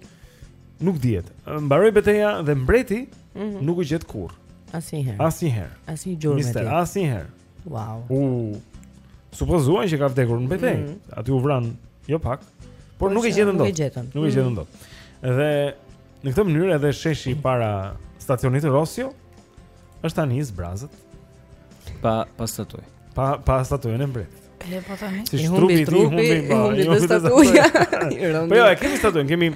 Speaker 2: Nuk dihet. Mbaroi beteja dhe mbreti
Speaker 4: Mhm.
Speaker 2: nuk u gjet kurrë.
Speaker 4: Asnjëherë.
Speaker 2: Asnjëherë.
Speaker 4: Asnjë gjurmë.
Speaker 2: Mister, asnjëherë.
Speaker 4: Wow.
Speaker 2: U supozua që ka vdekur në betejë.
Speaker 4: Mm -hmm.
Speaker 2: Aty u vran jo pak, por,
Speaker 4: por
Speaker 2: nuk e gjetën dot.
Speaker 4: Nuk e gjetën.
Speaker 2: Nuk e gjetën dot. Dhe në këtë mënyrë edhe sheshi para stacionit Rosio është tani i zbrazët.
Speaker 5: Pa pa statuj.
Speaker 2: Pa pa statujën e mbretit.
Speaker 6: E po tani.
Speaker 2: Si
Speaker 4: humbi trupi,
Speaker 2: humbi
Speaker 4: dhe statuja.
Speaker 2: Po jo, e kemi statujën, kemi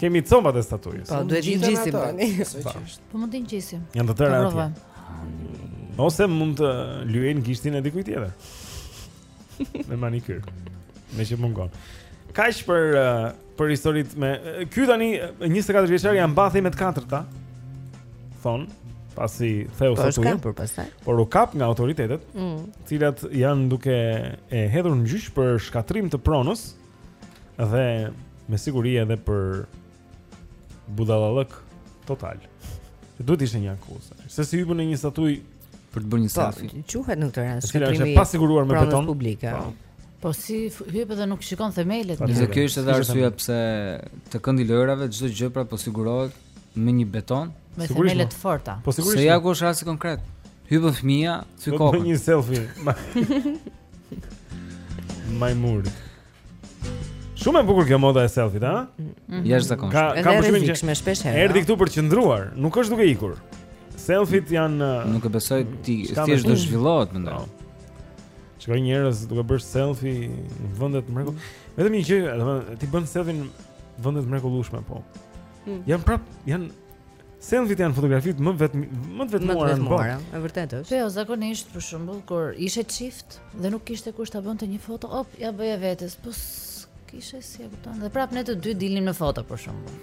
Speaker 2: kemi copat e statujës.
Speaker 4: Po duhet t'i ngjisim tani.
Speaker 6: Po mund t'i ngjisim.
Speaker 2: Janë të tëra atje. Ose mund të lyejnë gishtin e dikujt tjetër. me manikyr. Meqë mungon. Kaq për uh, për historitë me ky tani 24 vjeçar ia mbathi me të katërta. Thon, pasi theu statujën.
Speaker 4: Por pastaj.
Speaker 2: Por u kap nga autoritetet, të mm. cilat janë duke e hedhur në gjyq për shkatrim të pronës dhe me siguri edhe për Budallallëk total. Që duhet ishte një akuzë. Se si hypën në një statuj
Speaker 5: për të bërë një
Speaker 4: po,
Speaker 5: selfie.
Speaker 4: Quhet në këtë rast shkatrimi.
Speaker 2: Është pasiguruar me beton
Speaker 4: publike.
Speaker 2: Po.
Speaker 6: po si hypë dhe nuk shikon themelet.
Speaker 5: Dhe kjo ishte edhe arsyeja pse te këndi i lojërave çdo gjë pra po sigurohet me një beton,
Speaker 6: me themele të forta.
Speaker 2: Po sigurisht.
Speaker 5: Se ja ku është rasti konkret. Hypën fëmia,
Speaker 2: thyen
Speaker 5: kokën.
Speaker 2: Bën një selfie. Majmun. Shumë e bukur kjo moda e selfit,
Speaker 5: a?
Speaker 2: Mhm.
Speaker 4: Jashtëzakonisht.
Speaker 2: Kam
Speaker 4: kam
Speaker 2: përshtypjen që
Speaker 4: shumë shpesh herë.
Speaker 2: Erdhi këtu për të qëndruar, nuk është duke ikur. Selfit janë
Speaker 5: Nuk e besoj ti, thjesht do zhvillohet mendoj.
Speaker 2: Shikoj njerëz duke bërë selfie në vende të mrekullueshme. Mm. Vetëm një gjë, domethënë ti bën selfie në vende të mrekullueshme, po.
Speaker 4: Mm.
Speaker 2: Jan prap, janë Selfit janë fotografitë më vetëm më të vetmuara në botë.
Speaker 4: Është vërtet është.
Speaker 6: Po jo, zakonisht për shembull kur ishe çift dhe nuk kishte kush ta bënte një foto, op, ia bëja vetes. Po kishe si e kupton. Dhe prapë ne të dy dilnim në foto për shembull.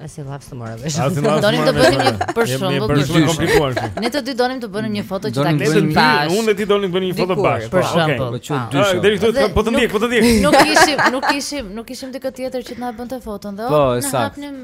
Speaker 4: As llaf s'të mora vesh.
Speaker 2: As llaf.
Speaker 6: Donim të bënim një për shembull
Speaker 2: shumë komplikuar.
Speaker 6: Ne të dy donim të bënim një foto që ta kishim bashkë.
Speaker 2: Unë dhe ti donim të bënim një foto bashkë.
Speaker 6: Për shembull që
Speaker 5: dy.
Speaker 2: Ah, deri këtu po të ndjek, po të ndjek.
Speaker 6: Nuk kishim, nuk kishim, nuk kishim dikë tjetër që të na bënte foton dhe oh,
Speaker 5: na
Speaker 6: hapnim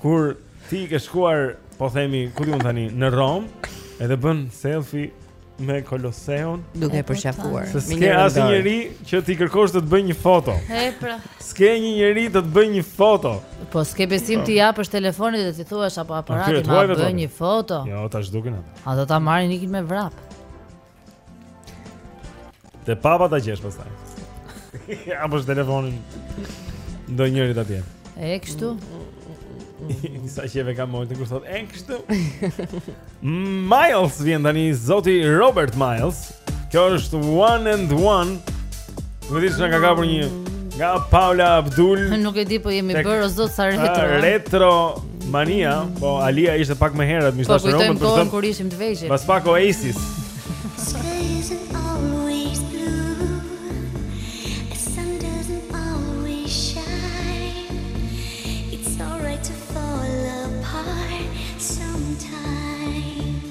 Speaker 2: Kur ti ke shkuar, po themi, ku di unë tani, në Romë, edhe bën selfie me Koloseun
Speaker 4: duke
Speaker 6: e
Speaker 4: përqafuar.
Speaker 2: Nuk
Speaker 4: ke
Speaker 2: asnjë njeri që t'i kërkosh të të bëjë një foto.
Speaker 6: E pra.
Speaker 2: S'ke një njeri të të bëjë një foto.
Speaker 6: Po s'ke besim t'i japësh telefonin dhe t'i thuash apo aparatin të
Speaker 2: bëjë
Speaker 6: një foto.
Speaker 2: Jo, tash duken ata.
Speaker 6: Ata ta marrin ikin me vrap.
Speaker 2: Te papa ta gjesh pastaj. Ia jep telefonin ndonjërit atje.
Speaker 6: E kështu.
Speaker 2: Sa qejf e kam Oltën kur thotë e kështu. Miles vjen tani zoti Robert Miles. Kjo është one and one. Nuk e di çka ka kapur një nga Paula Abdul.
Speaker 6: Nuk e di po jemi bërë o zot sa retro. Uh,
Speaker 2: retro mania, po Alia ishte pak më herët,
Speaker 6: kujtojmë kohën kur ishim të vegjël.
Speaker 2: Pas pak Oasis.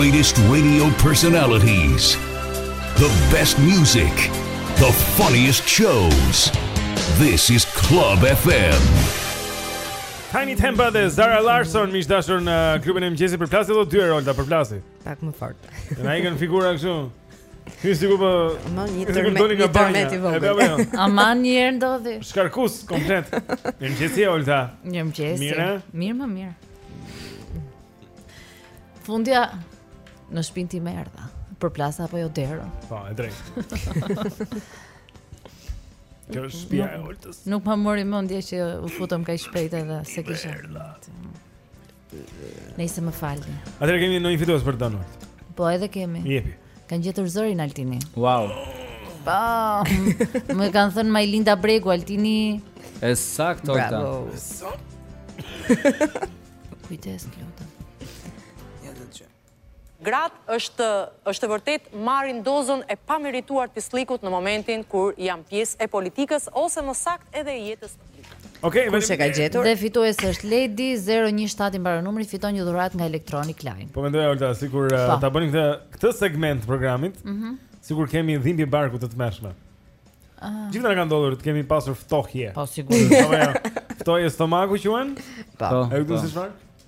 Speaker 3: greatest radio personalities, the best music, the funniest shows. This is Club FM.
Speaker 2: Tinie Tempah dhe Zara Larsson, miq të dashur në klubin e mëngjesit përplase dhe dy herë Olta përplase.
Speaker 4: Pak më fort.
Speaker 2: Na ikën figura kështu. Ti s'e kupton?
Speaker 4: Ra një tërmet, një tërmet i vogël.
Speaker 2: Jo?
Speaker 8: Aman një herë ndodhi.
Speaker 2: Shkarkuar komplet. Mirëmëngjesi Olta.
Speaker 8: Mirëmëngjesi.
Speaker 2: Mirë,
Speaker 8: mirë më mirë. Fundja në shpinë time erdha. Përplasa apo jo derën.
Speaker 2: Po, e drejtë. Kjo është shtëpia e Oltës.
Speaker 8: Nuk ma mori mendja që u futëm kaq shpejt edhe s'e kisha. Nejse më falni.
Speaker 2: Atëherë kemi ndonjë fitues për Donor.
Speaker 8: Po edhe kemi.
Speaker 2: Jepi.
Speaker 8: Ka gjetur zërin Altini.
Speaker 5: Wow.
Speaker 8: Po. Më ka thënë Majlinda Bregu Altini.
Speaker 5: E saktë Olta.
Speaker 4: Bravo. E saktë.
Speaker 8: Kujdes, të lutem.
Speaker 9: Gratë është e vërtet marrin dozën e pamerituar pisllikut në momentin kur janë pjesë e politikës ose më saktë edhe jetës publike.
Speaker 2: Okej,
Speaker 4: Kush e ka faleminderit. gjetur?
Speaker 8: Dhe fituese është Ledi, 017 i mbaron numri, fiton një dhuratë nga Electronic Line.
Speaker 2: Po mendoja Olta, sikur eh,
Speaker 8: Po.
Speaker 2: ta bënim këtë këtë segment të programit, Mhm. sikur kemi dhimbje barku të tmerrshme. Ah. Gjithë na ka ndodhur të kemi pasur ftohje.
Speaker 8: Po sigurisht.
Speaker 2: Apo jo? Ftohje stomaku quhen?
Speaker 4: Po.
Speaker 5: Po,
Speaker 2: E kupton po. si çfarë?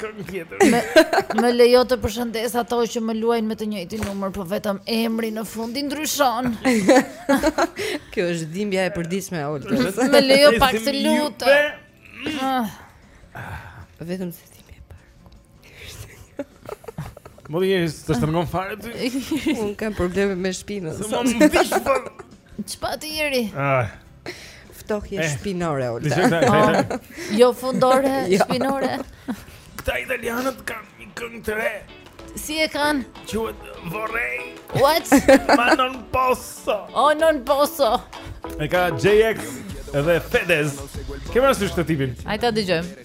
Speaker 2: Këngë tjetër.
Speaker 8: Më, më lejo të përshëndes ato që më luajnë me të njëjtin numër, po vetëm emri në fund i ndryshon.
Speaker 4: Kjo është dhimbja e përditshme e Oltës.
Speaker 8: Më lejo pak të lutem. Ah.
Speaker 4: Vetëm se ti më e parë.
Speaker 2: Mesi të shtrëngon fare ty?
Speaker 4: Un kam probleme me shpinën.
Speaker 2: Mund të vish po.
Speaker 8: Ç'pate Jeri?
Speaker 2: Ah.
Speaker 4: Ftohje
Speaker 2: eh,
Speaker 4: shpinore Olta.
Speaker 2: Dishë të të
Speaker 8: Jo fundore,
Speaker 4: jo.
Speaker 8: shpinore.
Speaker 2: Këta italianët kanë një këngë të re.
Speaker 8: Si e kanë?
Speaker 2: Quhet Vorrei.
Speaker 8: What?
Speaker 2: Ma non posso.
Speaker 8: Oh, non posso.
Speaker 2: E ka J-Ax edhe Fedez. Ke parasysh këtë tipin.
Speaker 8: Hajt ta dëgjojmë.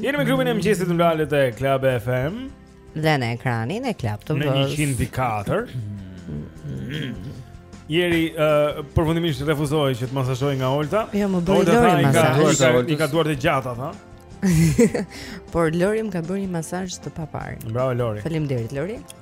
Speaker 2: Jemi me klubin e mëngjesit në valët e Club FM
Speaker 4: dhe në ekranin e Club TV.
Speaker 2: Në 104. Jeri uh, përfundimisht refuzoi që të masazhohej nga Olta.
Speaker 4: Jo, më bëri Lori masazh.
Speaker 2: I ka duart e gjata, tha.
Speaker 4: Por Lori më ka bërë një masazh të paparë.
Speaker 2: Bravo Lori.
Speaker 4: Faleminderit Lori.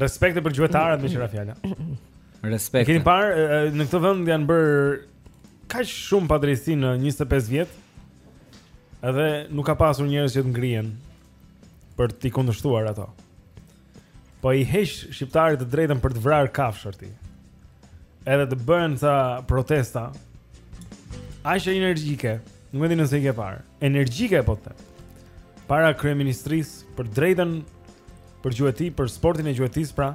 Speaker 2: Respekte për gjuetarët meqë ra fjala.
Speaker 5: Respekte.
Speaker 2: Ke parë në këtë vend janë bër kaq shumë padrejtësi në 25 vjet. Edhe nuk ka pasur njerëz që të ngrihen për t'i kundërshtuar ato. Po i heq shqiptarit të drejtën për të vrarë kafshë ti. Edhe të bëhen sa protesta. Aq energjike. Nuk e di nëse i ke parë. energjike po të them. Para kryeministrisë për drejtën për gjueti, për sportin e gjuetis pra.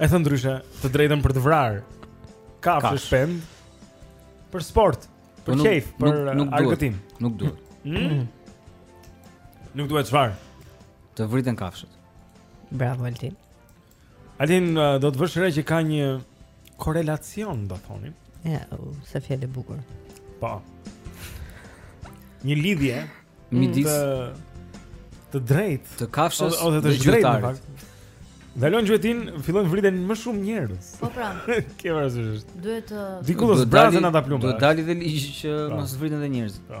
Speaker 2: E thënë ndryshe, të drejtën për të vrarë. Kafshë
Speaker 5: e
Speaker 2: shpend për sport, për qejf, për
Speaker 5: nuk, nuk
Speaker 2: argëtim.
Speaker 5: Nuk duhet.
Speaker 2: Mm? Nuk duhet çfarë?
Speaker 5: Të vriten kafshët.
Speaker 4: Bravo Altin.
Speaker 2: Altin uh, do të vësh re që ka një korrelacion, do thonim.
Speaker 4: Ja, sa fjalë e bukur.
Speaker 2: Po. Një lidhje mm.
Speaker 5: midis
Speaker 2: të, të drejtë,
Speaker 5: të kafshës
Speaker 2: ose të zhgjuar. Ndalon gjuetinë, fillojnë vriten më shumë njerëz.
Speaker 7: Po pra.
Speaker 2: Kjo është.
Speaker 7: Duhet të
Speaker 2: Diku do
Speaker 5: të
Speaker 2: zbrazen ata plumba.
Speaker 5: Do dalë dhe ligj që
Speaker 2: pra.
Speaker 5: mos vriten dhe
Speaker 2: njerëz.
Speaker 6: Po.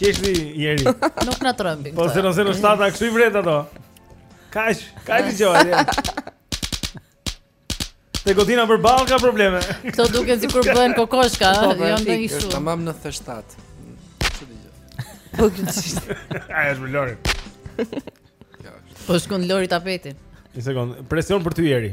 Speaker 2: Qeshti Jeri.
Speaker 7: Nuk na trembin.
Speaker 2: Po 007 a kshu i vret ato. Kaç, kaç i joi. Te godina përballë ka probleme.
Speaker 7: Kto duken sikur bëhen kokosha,
Speaker 4: po,
Speaker 7: po,
Speaker 4: jo
Speaker 7: ndonjë shumë.
Speaker 6: Tamam 97. Çfarë dëgjoj?
Speaker 4: Po gjithsesi.
Speaker 2: Ai është Lori.
Speaker 7: Po shkon Lori tapetin.
Speaker 2: Një sekond, presion për ty
Speaker 6: Jeri.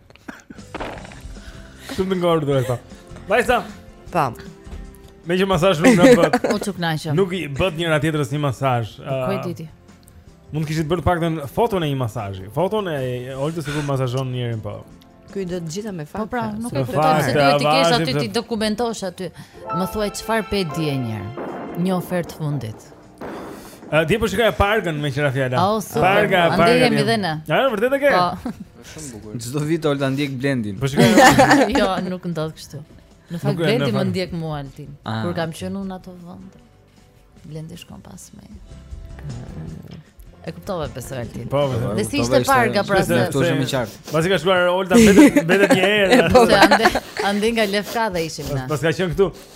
Speaker 5: Shumë
Speaker 2: të ngordë dhe këta Vajsa
Speaker 4: Pa
Speaker 2: Me që masazh shumë na bëtë
Speaker 6: O që kënaqshëm
Speaker 2: Nuk i bëtë njëra-tjetrës një masazh uh,
Speaker 6: po Ku
Speaker 2: e
Speaker 6: diti
Speaker 2: Mund kishit bërë pak dhe foton e një masazhi Foton e Oltës se ku masazhon njërin po
Speaker 4: Ky i do të gjitha me fakte
Speaker 6: Po pra, nuk e
Speaker 2: kujtojnë
Speaker 6: se duhet të kesh aty t'i dokumentosh aty Më thuaj çfarë pe dje njëherë Një ofertë fundit
Speaker 2: Dje po shikoj Pargën me qira fjala.
Speaker 6: Oh,
Speaker 2: Parga,
Speaker 6: Parga.
Speaker 2: Andej
Speaker 6: ishim dhe ne.
Speaker 2: Ja, vërtet e ke.
Speaker 6: Po.
Speaker 7: Shumë bukur.
Speaker 5: Çdo vit Olta ndjek Blendin.
Speaker 2: Po shikoj.
Speaker 6: Jo, nuk ndodh kështu. Në fakt Blendi më ndjek mua Altin.
Speaker 5: Ah,
Speaker 6: Kur kam qenë unë ato vende. Blendi shkon pas meje. E kuptova pse Altin.
Speaker 2: Po, po, po.
Speaker 6: Dhe si ishte Parga pra se.
Speaker 5: Kështu është më qartë.
Speaker 2: Pasi ka shkuar Olta vetë vetë një herë.
Speaker 6: Po, andej andej nga Lefkada ishim ne.
Speaker 2: Pas ka qenë këtu.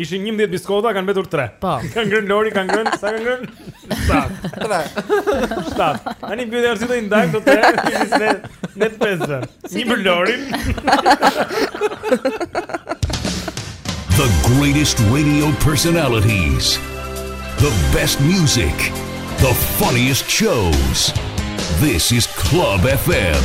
Speaker 2: Ishin 11 biskota, kanë mbetur 3.
Speaker 6: Po.
Speaker 2: Ka ngrënë Lori, ka ngrënë, sa ka ngrënë? 7.
Speaker 7: 3.
Speaker 2: 7. Tani pyetja është si do i ndajmë këto tre, nis ne ne të pesë. Një për Lorin.
Speaker 3: The greatest radio personalities. The best music. The funniest shows. This is Club FM.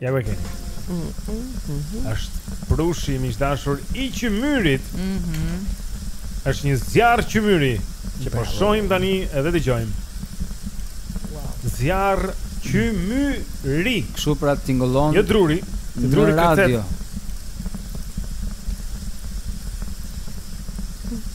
Speaker 2: Ja ku e keni. Është prushi miq të dashur i qymyrit.
Speaker 6: Mhm.
Speaker 2: Është një zjarr qymyri që po shohim tani edhe dëgjojmë. Wow. Zjarr qymyri.
Speaker 5: Kështu pra tingëllon.
Speaker 2: Jo druri, se druri kërcet.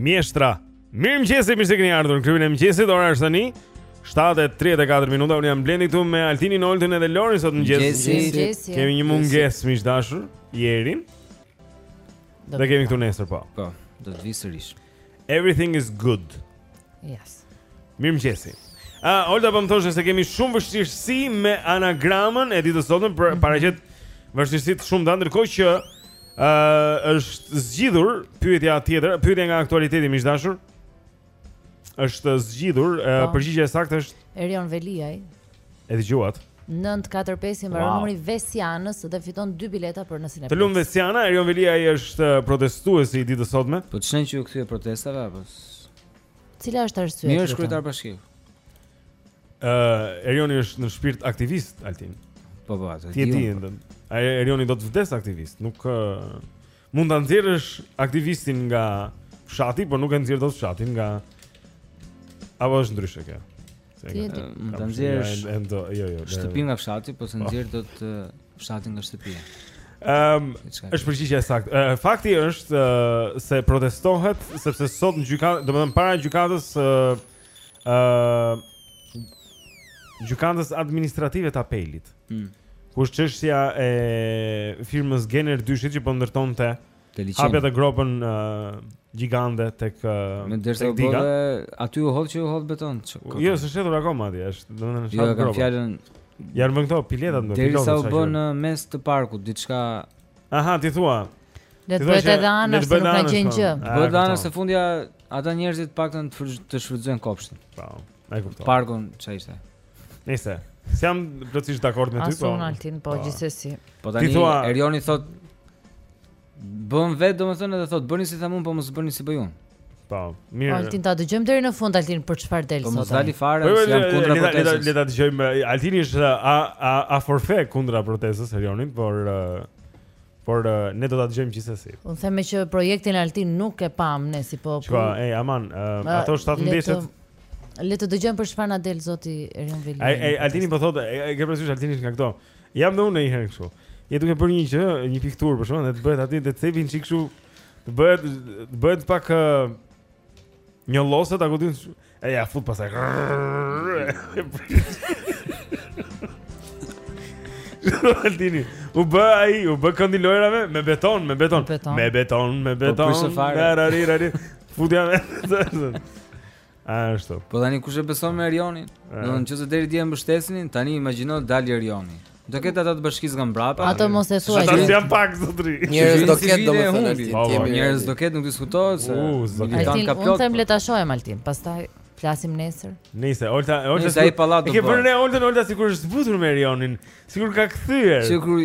Speaker 2: Mjeshtra Mirëmëngjesi, mirë se keni ardhur në klubin e mëngjesit, ora është tani 7.34 minuta, unë jam Blendi këtu me Altinin, Oltën edhe Lorin sot
Speaker 5: mëngjesi
Speaker 6: Mëngjesi
Speaker 2: Kemi një mungesë miq të dashur, Jerin Do e kemi këtu nesër po
Speaker 5: Po, do të vijë sërish
Speaker 2: Everything is good.
Speaker 6: Yes.
Speaker 2: Mirëmëngjesi. Uh, Olta po më thoshte se kemi shumë vështirësi me anagramën e ditës së sotme për
Speaker 6: mm -hmm.
Speaker 2: paraqet vështirësi të shumta ndërkohë që uh, është zgjidhur pyetja tjetër, pyetja nga aktualiteti miq të dashur. Është zgjidhur, uh, përgjigjja e saktë është
Speaker 6: Erion Veliaj.
Speaker 2: E dëgjuat?
Speaker 6: 945 i mbaron
Speaker 2: wow.
Speaker 6: numri i Vesianës dhe fiton dy bileta për në Cineplex.
Speaker 2: Të lumtë Vesiana, Erion Veliaj është uh, protestuesi i ditës sotme.
Speaker 5: Po ç'në që iu kthye protestave apo?
Speaker 6: Cila është arsyeja?
Speaker 5: Mirë është kryetar bashkie.
Speaker 2: Ë, uh, Erioni është në shpirt aktivist Altin.
Speaker 5: Po po, atë.
Speaker 2: Ti e
Speaker 5: di
Speaker 2: ndën. Ai Erioni do të vdes aktivist, nuk uh, mund ta nxjerrësh aktivistin nga fshati, por nuk e nxjerr dot fshatin nga apo është ndryshe kjo.
Speaker 6: Ti
Speaker 5: mund ta nxjerrësh.
Speaker 2: Jo, jo.
Speaker 5: Shtëpinë nga fshati, po s'e
Speaker 2: po.
Speaker 5: nxjerr dot fshatin nga shtëpia.
Speaker 2: Ehm,
Speaker 5: um,
Speaker 2: është përgjigja e saktë. Uh, fakti është uh, se protestohet sepse sot në gjykatë, domethënë para gjykatës ë uh, uh, gjykatës administrative të apelit.
Speaker 5: Mm.
Speaker 2: Ku është çështja e firmës Gener Dyshit që po ndërtonte
Speaker 5: Te liqeni.
Speaker 2: Hapi atë gropën uh, gjigante tek uh,
Speaker 5: Me derisa u bë aty u hodh që u hodh beton.
Speaker 2: Jo, s'është hedhur akoma atje, është domethënë është
Speaker 5: jo, hapur. Jo, kam fjalën.
Speaker 2: Ja rëmbën këto pilotat më.
Speaker 5: Derisa u bë në mes të parkut diçka.
Speaker 2: Aha, ti thua.
Speaker 6: Le të bëhet edhe
Speaker 2: anës,
Speaker 6: nuk na
Speaker 2: gjen
Speaker 6: gjë.
Speaker 5: Bëhet anës se fundja ata njerëzit të paktën të shfrytëzojnë kopshtin.
Speaker 2: Po. Ai kupton.
Speaker 5: Parkun çfarë ishte?
Speaker 2: Nise, s'jam plotësisht dakord me ty,
Speaker 6: po. As un Altin, po, po. gjithsesi.
Speaker 5: Po tani
Speaker 2: thua...
Speaker 5: Erioni thot bën vetë domethënë edhe thot bëni si them un, po mos bëni si bëj unë.
Speaker 2: Po, mirë.
Speaker 6: Altin ta dëgjojmë deri në fund Altin për çfarë del
Speaker 5: po,
Speaker 6: sot.
Speaker 5: Po mos dali fare,
Speaker 2: po, s'jam
Speaker 5: kundra protestës.
Speaker 2: Le ta dëgjojmë. Altini është a a a forfe kundra protestës Erionit, por por ne do ta dëgjojmë gjithsesi.
Speaker 6: Unë them që projektin Altin nuk e pam ne si popull.
Speaker 2: Po, ej, aman, ato 17
Speaker 6: Le të dëgjojmë për çfarë na del zoti Erion Veliaj.
Speaker 2: Ai ai Altini po thotë, e ke parasysh Altini nga këto. Jam dhe unë një herë kështu. Je duke bërë një gjë, një pikturë për shembull, të bëhet aty te cepi çik kështu. Të bëhet të bëhet pak uh, një losë ta godin. E ia fut pastaj. Altini, u bë ai, u bë këndi i lojrave me beton, me beton, me beton, me beton. Po, Futja me. Ashtu.
Speaker 5: Po tani kush e beson më Erionin? Do të thonë nëse deri dje mbështesnin, tani imagjino dal Erioni. Do ketë ata të bashkisë nga mbrapa.
Speaker 6: Atë mos e thuaj.
Speaker 2: Ata janë pak zotri.
Speaker 7: Njerëz do ketë domethënë ti.
Speaker 2: Po, po,
Speaker 5: njerëz do ketë, nuk diskutohet se.
Speaker 6: Ai
Speaker 5: ka plot.
Speaker 6: Unë them le ta shohim Altin, pastaj flasim nesër.
Speaker 2: Nëse Olta, Olta.
Speaker 5: Nëse ai pallat do.
Speaker 2: Ke
Speaker 5: vënë
Speaker 2: re Olta, Olta sikur është zbutur me Erionin. Sikur ka kthyer.
Speaker 5: Që kur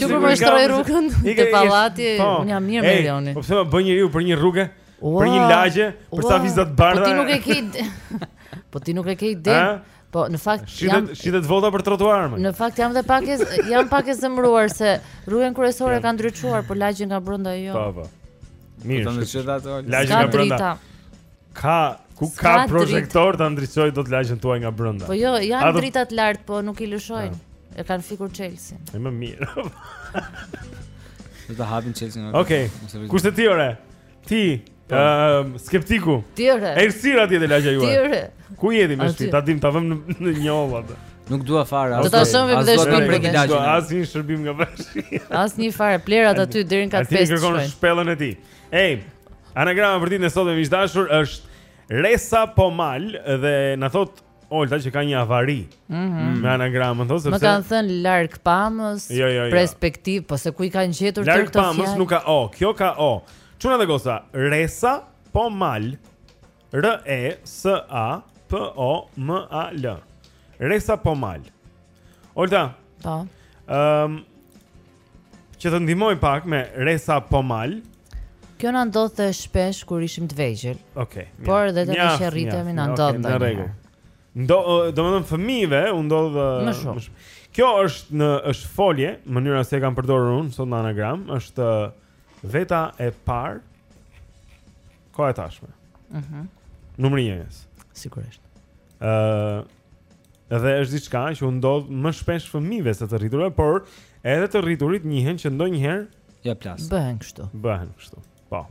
Speaker 6: që kur më shtroi rrugën te pallati,
Speaker 2: po.
Speaker 6: un jam mirë me Erionin.
Speaker 2: Po pse e bën njeriu për një rrugë? Për një lagje, për ca
Speaker 6: viza
Speaker 2: të bardha.
Speaker 6: Po ti nuk e ke. Po ti nuk e ke ide. Po në fakt
Speaker 2: shitet, jo shitet vota për trotuar më.
Speaker 6: Në fakt jam dhe pak e jam pak e zemëruar se rrugën kryesore ka ndriçuar, po lagjen nga brenda jo.
Speaker 2: Po po. Mirë,
Speaker 5: të ndriçohet ato.
Speaker 6: Lagjen
Speaker 2: nga brenda. Ka, ku ka projektor ta ndriçoj dot lagjen tuaj nga brenda
Speaker 6: Po jo, janë
Speaker 2: Ato...
Speaker 6: dritat lart, po nuk i lëshojnë ah. E kanë fikur çelësin
Speaker 2: E më mirë
Speaker 5: Do ta hapin çelësin
Speaker 2: Okej,
Speaker 5: okay. kush
Speaker 2: je ti ore? Ti, po. ehm, skeptiku
Speaker 6: Ti ore
Speaker 2: Errësira ti e te lagja juaj
Speaker 6: Ti ore
Speaker 2: Ku jeti me shpi, ta dim, ta vëm në një hartë
Speaker 5: Nuk dua fare.
Speaker 6: Do ta shohim edhe
Speaker 5: shpinën
Speaker 6: për
Speaker 5: ilaçin.
Speaker 2: Asnjë shërbim nga bashkia.
Speaker 6: Asnjë fare, plehrat aty deri në kat 5.
Speaker 2: Ai
Speaker 6: kërkon
Speaker 2: shpellën e tij. Ej, anagrama për ditën e sotme miq të dashur është Resa Pomal dhe na thotë Olta që ka një avari
Speaker 6: mm -hmm.
Speaker 2: me anagramën
Speaker 6: thos
Speaker 2: sepse Më
Speaker 6: kanë thënë largpamës,
Speaker 2: jo, jo, jo.
Speaker 6: perspektivë, po se ku i kanë gjetur
Speaker 2: tërë
Speaker 6: këto fjalë?
Speaker 2: Largpamës nuk ka o, kjo ka o. Çuna dhe goca, Resa Pomal. R E S A P O M A L. Resa Pomal. Olta.
Speaker 6: Po.
Speaker 2: Ehm um, Që të ndihmoj pak me Resa Pomal.
Speaker 6: Kjo na ndodhte shpesh kur ishim të vegjël.
Speaker 2: Okej. Okay,
Speaker 6: Por edhe teksa rritemi na ndodh ndonjëherë.
Speaker 2: Në rregull. Ndo, domethënë fëmijëve u ndodh
Speaker 6: më shumë.
Speaker 2: Kjo është në është folje, mënyra se e kam përdorur unë sot në anagramë, është veta e parë koha e tashme.
Speaker 6: Mhm. Uh -huh.
Speaker 2: Numri njëjës.
Speaker 6: Sigurisht.
Speaker 2: Ëh, uh, Dhe është diçka që u ndodh më shpesh fëmijëve se të rriturve, por edhe të rriturit njihen që ndonjëherë
Speaker 5: ia plasin.
Speaker 6: Bëhen kështu.
Speaker 2: Bëhen kështu. Po.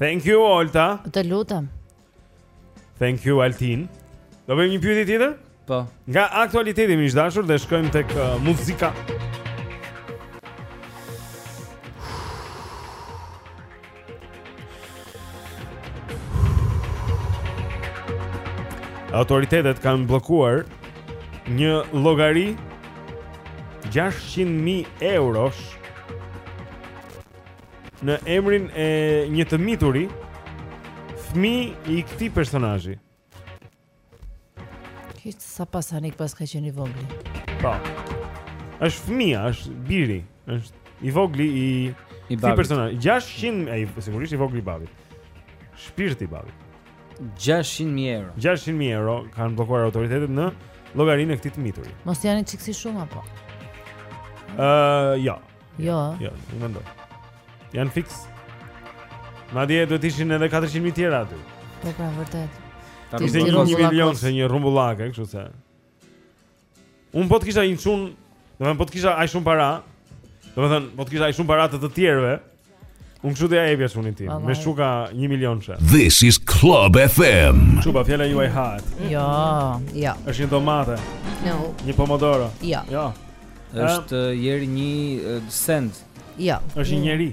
Speaker 2: Thank you Olta.
Speaker 6: Të lutem.
Speaker 2: Thank you Altin. Do bëjmë një pyetje tjetër?
Speaker 5: Po.
Speaker 2: Nga aktualiteti miq të dashur dhe shkojmë tek uh, muzika. Autoritetet kanë bllokuar një llogari 600.000 eurosh në emrin e një të mituri fëmijë i këtij personazhi.
Speaker 6: Shih sa pasanik paska qenë i vogli.
Speaker 2: Po. Është fëmija, është biri, është i vogli i
Speaker 5: i babit.
Speaker 2: Këtij personazhi, 600 ai sigurisht i vogli i babit. Shpirti i babit.
Speaker 5: 600.000 euro.
Speaker 2: 600.000 euro kanë bllokuar autoritetet në llogarinë e këtij të mituri.
Speaker 6: Mos janë çik si shumë apo?
Speaker 2: Ëh, uh, jo. Ja.
Speaker 6: Jo.
Speaker 2: Jo, nuk mendoj. Janë fiks. Madje duhet të ishin edhe 400 mijë tjera aty.
Speaker 6: Po pra vërtet.
Speaker 5: Ta
Speaker 6: bënte
Speaker 2: një milion shifër rrumbullake, kështu se. Unë po të kisha një çun, domethënë po të kisha aq shumë para. Domethënë po të kisha aq shumë para të të tjerëve. Unë kështu do ja jepja çunin tim, me shuka një milion që
Speaker 3: This is Club FM
Speaker 2: Çuba, fjala juaj hahet
Speaker 6: Jo,
Speaker 4: jo
Speaker 2: është një tomate
Speaker 4: No
Speaker 2: Një pomodoro
Speaker 4: Jo
Speaker 2: Jo
Speaker 5: është uh, njeri një uh, send
Speaker 4: Jo
Speaker 2: është një njeri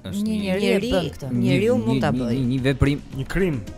Speaker 5: është
Speaker 6: një njeri e bën këtë
Speaker 4: Njeriu mund
Speaker 5: të
Speaker 4: bëj
Speaker 5: Një veprim
Speaker 2: Një krim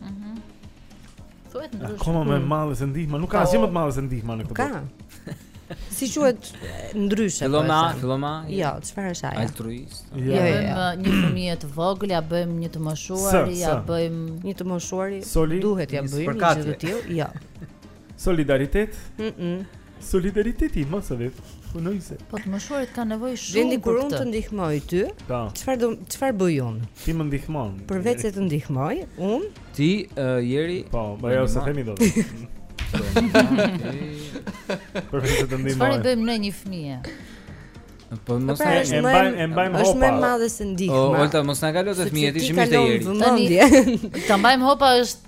Speaker 5: Mhm.
Speaker 6: Mm Thuhet ndryshe.
Speaker 2: Akoma më e madhe se ndihma, nuk ka po. asgjë më të madhe se ndihma në këtë botë. Ka.
Speaker 4: Si quhet ndryshe?
Speaker 5: Fillon
Speaker 4: po
Speaker 5: me, fillon me.
Speaker 4: Jo, çfarë është ajo?
Speaker 5: Altruist.
Speaker 6: Jo,
Speaker 4: jo, jo.
Speaker 6: Bëjmë uh, një fëmijë të vogël, ja bëjmë një të moshuar, ja bëjmë
Speaker 4: një të moshuari. Duhet
Speaker 5: t'ia
Speaker 4: bëjmë një gjë të tillë? Jo.
Speaker 2: Solidaritet?
Speaker 4: Mhm.
Speaker 2: Solidariteti i masave punonjëse.
Speaker 6: Po të moshuarit kanë nevojë shumë.
Speaker 4: Vendi kur unë të ndihmoj ty,
Speaker 2: po.
Speaker 4: çfarë do çfarë bëj unë?
Speaker 2: Ti më ndihmon.
Speaker 4: Përveç se të ndihmoj, unë
Speaker 5: Ti uh, njeri
Speaker 2: Po, më ja o
Speaker 5: s'e
Speaker 2: themi dot. Përveç se të ndihmoj.
Speaker 6: Çfarë bëjmë ne një fëmijë?
Speaker 5: Po mos
Speaker 4: pra,
Speaker 5: na
Speaker 2: e mbajmë e mbajmë hopa.
Speaker 4: Është më e madhe se ndihma.
Speaker 5: O, Olta mos na kalo
Speaker 4: te
Speaker 5: fëmijët, ishim
Speaker 4: te
Speaker 5: njeri.
Speaker 4: Tani
Speaker 6: ta mbajmë hopa është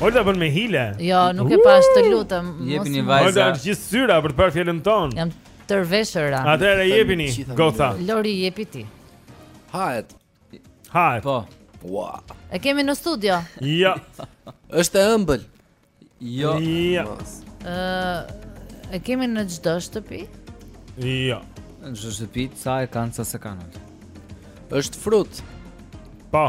Speaker 2: Olta bën me hile.
Speaker 6: Jo, nuk e pashë, të lutem.
Speaker 5: Jepini vajza.
Speaker 2: Olta është gjithë syra për të parë fjalën tonë.
Speaker 6: Jam tërë veshëra.
Speaker 2: Atëherë jepini, goca.
Speaker 6: Lori jepi ti.
Speaker 7: Hahet.
Speaker 2: Hahet.
Speaker 5: Po.
Speaker 7: Ua.
Speaker 6: E kemi në studio.
Speaker 2: Jo.
Speaker 7: Është e ëmbël.
Speaker 5: Jo.
Speaker 7: Jo.
Speaker 6: Ë, e kemi në çdo shtëpi?
Speaker 2: Jo.
Speaker 5: Në çdo shtëpi sa e kanë sa s'e kanë.
Speaker 7: Është frut.
Speaker 2: Po.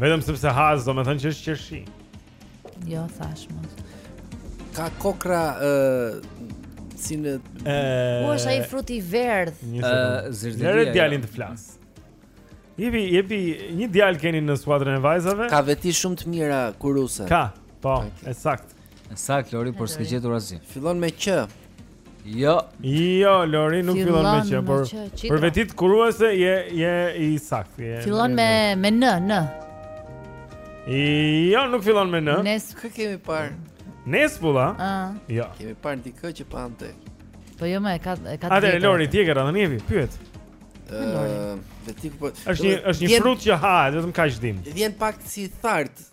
Speaker 2: Vetëm sepse hahet, s'do me thënë që është qërshi
Speaker 6: Jo, thashë mos
Speaker 7: Ka kokrra uh, Si në
Speaker 2: uh,
Speaker 6: U është aji fruti i verdhë
Speaker 2: Një
Speaker 5: se
Speaker 2: uh,
Speaker 5: zirziria
Speaker 2: Lëre djalin të flasë Jepi, jepi, një djalë keni në skuadrën e vajzave
Speaker 7: Ka veti shumë të mira kuruese
Speaker 2: Ka, po, e saktë
Speaker 5: Saktë Lori, por s'ke gjetur asgjë.
Speaker 7: Fillon me Q.
Speaker 5: Jo.
Speaker 2: Jo, Lori nuk fillon me
Speaker 6: Q, por
Speaker 2: për vetitë kuruese je je i saktë.
Speaker 6: Fillon me me N, N.
Speaker 2: Jo, nuk fillon me N.
Speaker 6: Ne
Speaker 7: s'ka kemi parë.
Speaker 2: Nespulla?
Speaker 6: Ëh.
Speaker 2: Jo.
Speaker 7: Kemi parë dikë që pa andej.
Speaker 6: Po jo më e ka e ka. Atë
Speaker 2: Lori ti e ke rënë njëvi, pyet.
Speaker 7: Ëh, vetë ku po.
Speaker 2: Është një është një frut që ha, vetëm kaq dimë.
Speaker 7: Vjen pak si
Speaker 6: i
Speaker 7: thartë.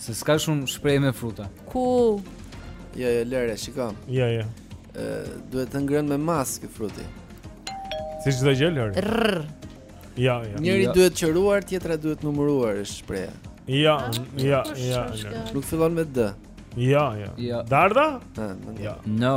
Speaker 7: Se
Speaker 5: s'ka shumë shprehje me fruta.
Speaker 6: Ku?
Speaker 7: Jo, jo, lëre, shiko.
Speaker 2: Jo, jo.
Speaker 7: Ë, duhet ngrënë me masë ky fruti.
Speaker 2: Si çdo gjë Lori.
Speaker 6: Rr.
Speaker 2: Jo, jo.
Speaker 7: Njëri
Speaker 5: jo.
Speaker 7: duhet qëruar, tjetra duhet numëruar, është shprehja.
Speaker 2: Jo,
Speaker 6: ah,
Speaker 2: jo,
Speaker 6: jo.
Speaker 7: Nuk fillon me D.
Speaker 2: Jo, jo.
Speaker 5: jo.
Speaker 7: Dardha? Ë,
Speaker 2: jo.
Speaker 5: No.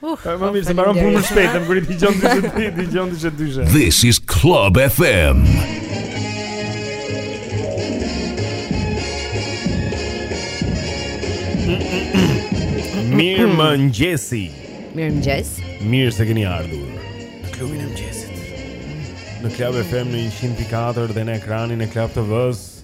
Speaker 6: Uf, më
Speaker 10: mirë
Speaker 11: se
Speaker 2: mbaron punën shpejt, mëngjes dëgjon ti ti dëgjon ti çdyshe.
Speaker 3: This is Club FM.
Speaker 2: Mirëmëngjesi
Speaker 4: Mirëmëngjesi
Speaker 2: Mirë se keni ardhur Në klubin e mëngjesit Në Club FM në 104 dhe në ekranin e Club TV-së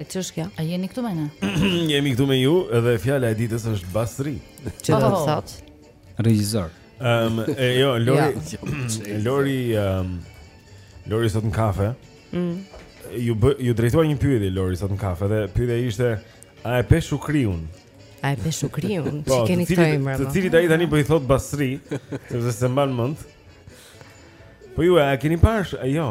Speaker 2: E
Speaker 4: ç'është kjo?
Speaker 6: A jeni këtu me ne?
Speaker 2: Jemi këtu me ju dhe fjala e ditës është Basri.
Speaker 4: Që do të
Speaker 6: oh.
Speaker 4: thotë?
Speaker 5: Regjisor.
Speaker 2: Ehm, um, jo, Lori.
Speaker 7: Ja.
Speaker 2: Lori, ehm, um, Lori sot në kafe.
Speaker 4: Mm.
Speaker 2: Iu bë, iu drejtua një pyetje Lori sot në kafe dhe pyetja ishte a e pe Shukriun?
Speaker 4: A e pe Shukriun?
Speaker 2: Po,
Speaker 4: keni këto emra.
Speaker 2: Të cilit ajo tani po i thotë Basri, sepse s'e mban mend. Po ju a keni parë? Jo.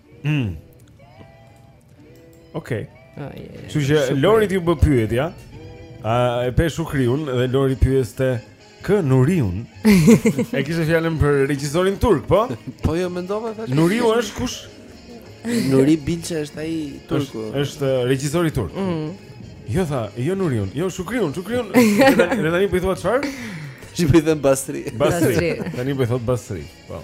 Speaker 2: Mm. Okej.
Speaker 4: Okay.
Speaker 2: Kështu që Lori ti u bë pyetja A e pe Shukriun dhe Lori pyeste Kë Nuriun? e kishte fjalën për regjisorin turk, po?
Speaker 7: Po jo mendova thashë.
Speaker 2: Nuriu është kush?
Speaker 7: Nuri Bilge është ai turku.
Speaker 2: Është regjisor turk.
Speaker 4: Mm.
Speaker 2: Jo tha, jo Nuriun, jo Shukriun, Shukriun. Ne tani po i thua çfarë?
Speaker 7: Ti po i them Basri.
Speaker 2: Basri. Tani po i thotë Basri. Po.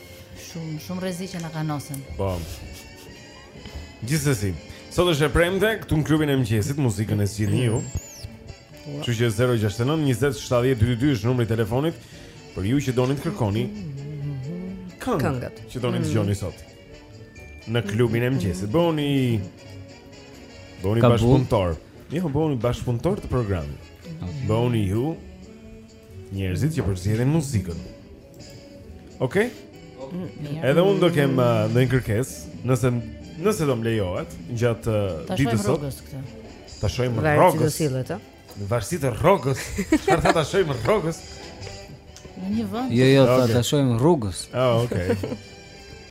Speaker 4: Shumë,
Speaker 6: shumë rreziqe na kanosen.
Speaker 2: Po. Gjithsesi, sot është e premte këtu në klubin e mëngjesit, muzikën e zgjidhni ju. Kështu që 069 20 70 222 është numri i telefonit për ju që doni të kërkoni këngët
Speaker 4: Këngët.
Speaker 2: që doni të dëgjoni sot në klubin e mëngjesit. Bëhuni bëhuni
Speaker 5: Ka bul-
Speaker 2: bashkëpunëtor. Jo, bëhuni bashkëpunëtor të programit. Bëhuni ju Njerëzit që përzgjedhin muzikën. Okej?
Speaker 6: Okay?
Speaker 2: Edhe unë do kem uh, ndonjë kërkesë, nëse nëse do më lejohet gjatë uh, ditës sot. Ta shohim
Speaker 4: rrugës. Ta shohim
Speaker 2: rrogës. Në varësi të rrogës. Çfarë tha ta shohim rrogës?
Speaker 6: Në një vend.
Speaker 5: Jo, jo,
Speaker 2: okay.
Speaker 5: ta shohim rrugës.
Speaker 2: Ah, okay.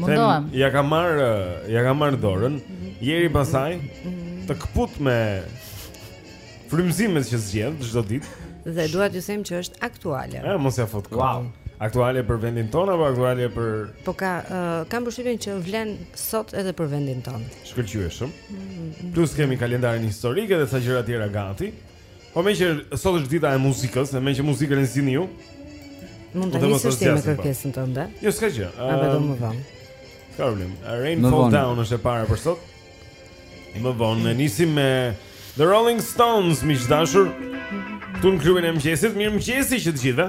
Speaker 6: Mundohem.
Speaker 2: Ia ka marrë, ia ka marrë dorën. Jeri pastaj të këput me frymëzimet që zgjedh çdo ditë.
Speaker 4: Dhe dua t'ju them që është aktuale.
Speaker 2: Ja, mos ia fut kot Wow. Aktuale për vendin tonë apo aktuale për
Speaker 4: Po ka uh, kam përshtypjen që vlen sot edhe për vendin ton.
Speaker 2: Shkëlqyeshëm. Mm -hmm. Plus kemi kalendarin historik edhe sa gjëra tjera gati. Po meqë sot është dita e muzikës, meqë muzikën e zgjidhni ju.
Speaker 4: Mund
Speaker 2: të
Speaker 4: nisësh ti me
Speaker 2: po.
Speaker 4: kërkesën tënde?
Speaker 2: Jo, s'ka gjë.
Speaker 4: A do më vëm?
Speaker 2: Ka problem. Rain Fall Down është e para për sot. Më vonë, e nisim me The Rolling Stones, miq të dashur. Këtu në klubin e mëngjesit, mirëmëngjesi edhe të gjithëve.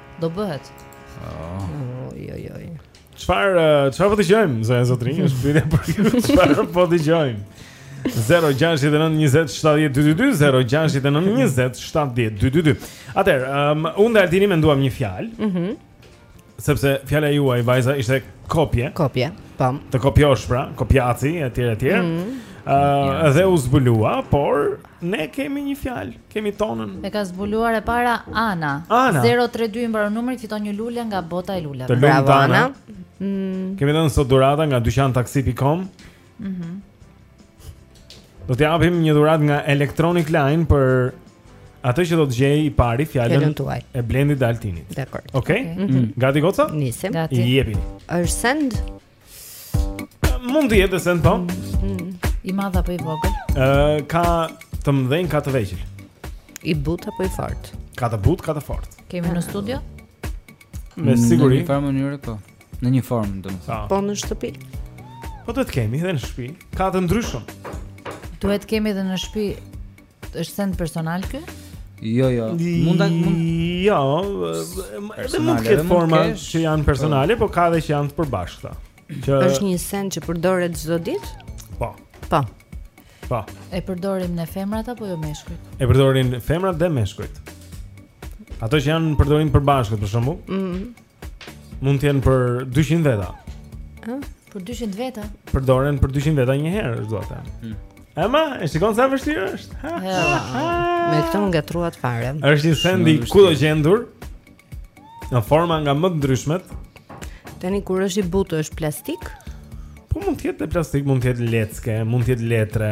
Speaker 11: Do
Speaker 7: bëhet. Oh.
Speaker 4: Oj oj oj. Çfarë eh,
Speaker 2: çfarë po dëgjojmë zonja, zotërinj? Është pyetja për çfarë po dëgjojmë. 0692070222 Atëherë, um, unë dhe Altini menduam një fjalë.
Speaker 4: Mhm.
Speaker 2: Sepse fjala juaj vajza ishte kopje.
Speaker 4: Kopje, po.
Speaker 2: Të kopjosh pra, kopjaci etj etj.
Speaker 4: Mhm.
Speaker 2: Ëh, dhe u zbulua, por ne kemi një fjalë. Kemi tonën.
Speaker 6: E ka zbuluar e para Ana.
Speaker 2: Ana.
Speaker 6: 032 i mbaron numri, fiton një lule nga bota e luleve.
Speaker 2: Të
Speaker 4: lumtë
Speaker 2: Ana.
Speaker 4: Mm.
Speaker 2: Kemi dhënë sot dhurata nga dyqan taksi.com.
Speaker 6: Mhm.
Speaker 2: Do ta japim një dhuratë nga Electronic Line për atë që do të gjej i pari fjalën
Speaker 4: e Blendit
Speaker 2: dhe Altinit. Dakord.
Speaker 4: Okej?
Speaker 2: Okej.
Speaker 4: Mm.
Speaker 2: Gati goca?
Speaker 4: Nisim.
Speaker 6: Gati.
Speaker 2: Jepini.
Speaker 4: Është send?
Speaker 2: Mund të jetë send, po.
Speaker 6: Mm, I madh apo i vogël?
Speaker 2: Ë ka të mëdhenj ka të vegjël.
Speaker 4: I butë apo i fortë?
Speaker 2: Ka të butë, ka të fortë.
Speaker 6: Kemi në studio?
Speaker 2: Me siguri.
Speaker 5: Në një farë mënyrë po. Në një formë domethënë.
Speaker 2: Po
Speaker 4: në shtëpi.
Speaker 2: Po duhet të kemi edhe në shtëpi. Ka të ndryshëm.
Speaker 6: Duhet të kemi edhe në shtëpi Është send personal ky?
Speaker 5: Jo, jo. Mund ta mund
Speaker 2: Jo, edhe mund të ketë forma që janë personale, po ka edhe që janë të përbashkëta. A
Speaker 4: është një send që përdoret çdo ditë?
Speaker 2: Po.
Speaker 4: Po.
Speaker 2: Po.
Speaker 6: E përdorim ne femrat apo ju meshkujt?
Speaker 2: E përdorin femrat dhe meshkujt. Ato që janë përdorim përbashkët për shembull.
Speaker 6: Mhm.
Speaker 2: Mund të jenë për 200 veta.
Speaker 6: Ëh, për 200 veta.
Speaker 2: Përdoren për 200 veta një herë, është duhet të them. Hmm. Ema, e shikon sa vështirë është?
Speaker 4: Me këtë më ngatërruat fare.
Speaker 2: Është një
Speaker 4: send
Speaker 2: i kudogjendur në forma nga më të ndryshmet.
Speaker 4: Tani kur është i butë është plastik?
Speaker 2: Po mund të jetë plastik, mund të jetë lecke, mund të jetë letre.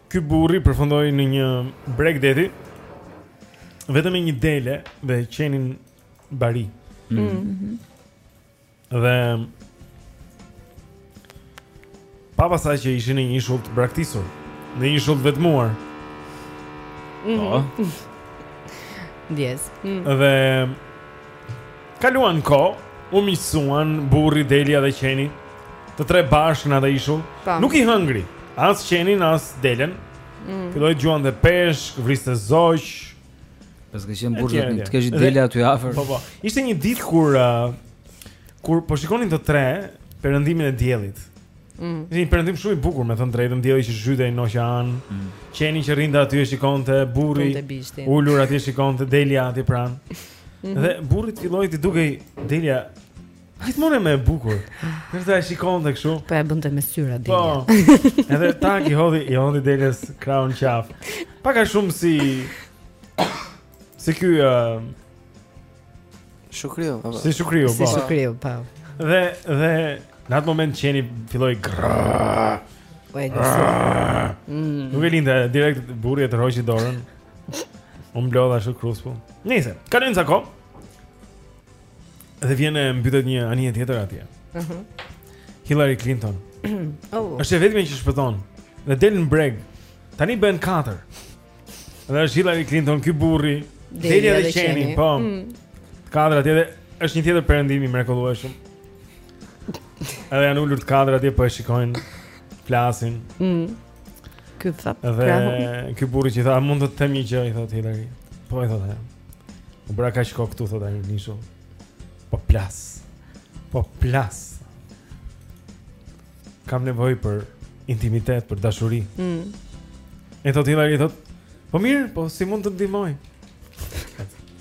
Speaker 2: Ky burri përfundoi në një breg deti vetëm me një dele dhe qenin bari.
Speaker 4: Mhm.
Speaker 2: Dhe pa pastaj që ishin në një ishull të braktisur, në një ishull të vetmuar. Mhm.
Speaker 5: Po.
Speaker 4: Ndjes. Mm.
Speaker 2: Dhe Kaluan kohë, u miqësuan burri, delja dhe qeni, të tre bashkë në atë ishull.
Speaker 4: Po.
Speaker 2: Nuk i hëngri, as qenin, as delen.
Speaker 4: Mm.
Speaker 2: Filloi gjuante peshk, vriste
Speaker 5: zogj. Paska qenë
Speaker 2: burri,
Speaker 5: të kesh dele aty afër.
Speaker 2: Po po. Ishte një ditë kur uh, kur po shikonin të tre perëndimin e diellit.
Speaker 4: Mm.
Speaker 2: Një perëndim shumë i bukur, me thënë të drejtën, dielli që zhytej në oqean. Mm. Qeni që rrinte aty e shikonte, burri ulur aty shikonte, delja aty pranë.
Speaker 4: Mm -hmm.
Speaker 2: Dhe burrit filloi të dukej delja gjithmonë më e bukur Nisi ta shikonte kështu
Speaker 4: Po e bënte me syra
Speaker 2: dhe
Speaker 4: Po
Speaker 2: Edhe tak i hodhi I hodhi deles krahun në qafë Pak a shumë si Si ky uh,
Speaker 7: Shukriu po.
Speaker 2: Si Shukriu po.
Speaker 4: Si Shukriu po po.
Speaker 2: Dhe Dhe Në atë moment qeni filloi Grrrr
Speaker 4: Po e gësë
Speaker 2: mm. Nuk e linte Direkt burri e tërhoqi dorën U mblodh ashtu kruspull po Nejse, kalojnë ca kohë Dhe vjen e mbytet një anije tjetër atje uh
Speaker 4: mhm. -huh.
Speaker 2: Hillary Clinton
Speaker 4: oh.
Speaker 2: është e vetmja që shpëton Dhe del në breg Tani bëhen 4 Dhe është Hillary Clinton ky burri
Speaker 4: delja
Speaker 2: dhe qeni Po
Speaker 4: mm.
Speaker 2: Të katër atje dhe është një tjetër perëndim i mrekullueshëm. Edhe janë ulur të katër atje po e shikojnë, flasin.
Speaker 4: Mm. Ky tha.
Speaker 2: Dhe ky burri i tha mund të të them një gjë, i thotë Hillary. Po i thotë. U bëra kaq kohë këtu thotë ai në ishull. Po plas. Po plas. Kam nevojë për intimitet, për dashuri.
Speaker 4: Mm.
Speaker 2: I thotë Hillary, thotë, "Po mirë, po si mund të ndihmoj?"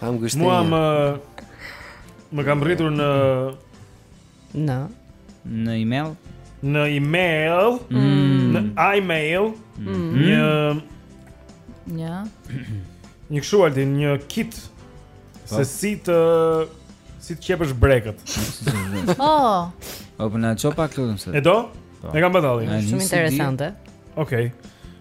Speaker 7: Kam gushtin.
Speaker 2: Mua më më ka mbërritur në
Speaker 4: në
Speaker 5: në email
Speaker 2: në email
Speaker 5: mm.
Speaker 2: në email
Speaker 6: mm.
Speaker 2: një
Speaker 6: një
Speaker 2: një si ashtu një kit
Speaker 5: po.
Speaker 2: se si të si të qepësh brekët.
Speaker 6: Oh.
Speaker 5: Po na çopa këtu më se.
Speaker 2: E do?
Speaker 5: Po.
Speaker 2: E kam
Speaker 5: batall.
Speaker 4: Shumë interesante.
Speaker 2: Okej.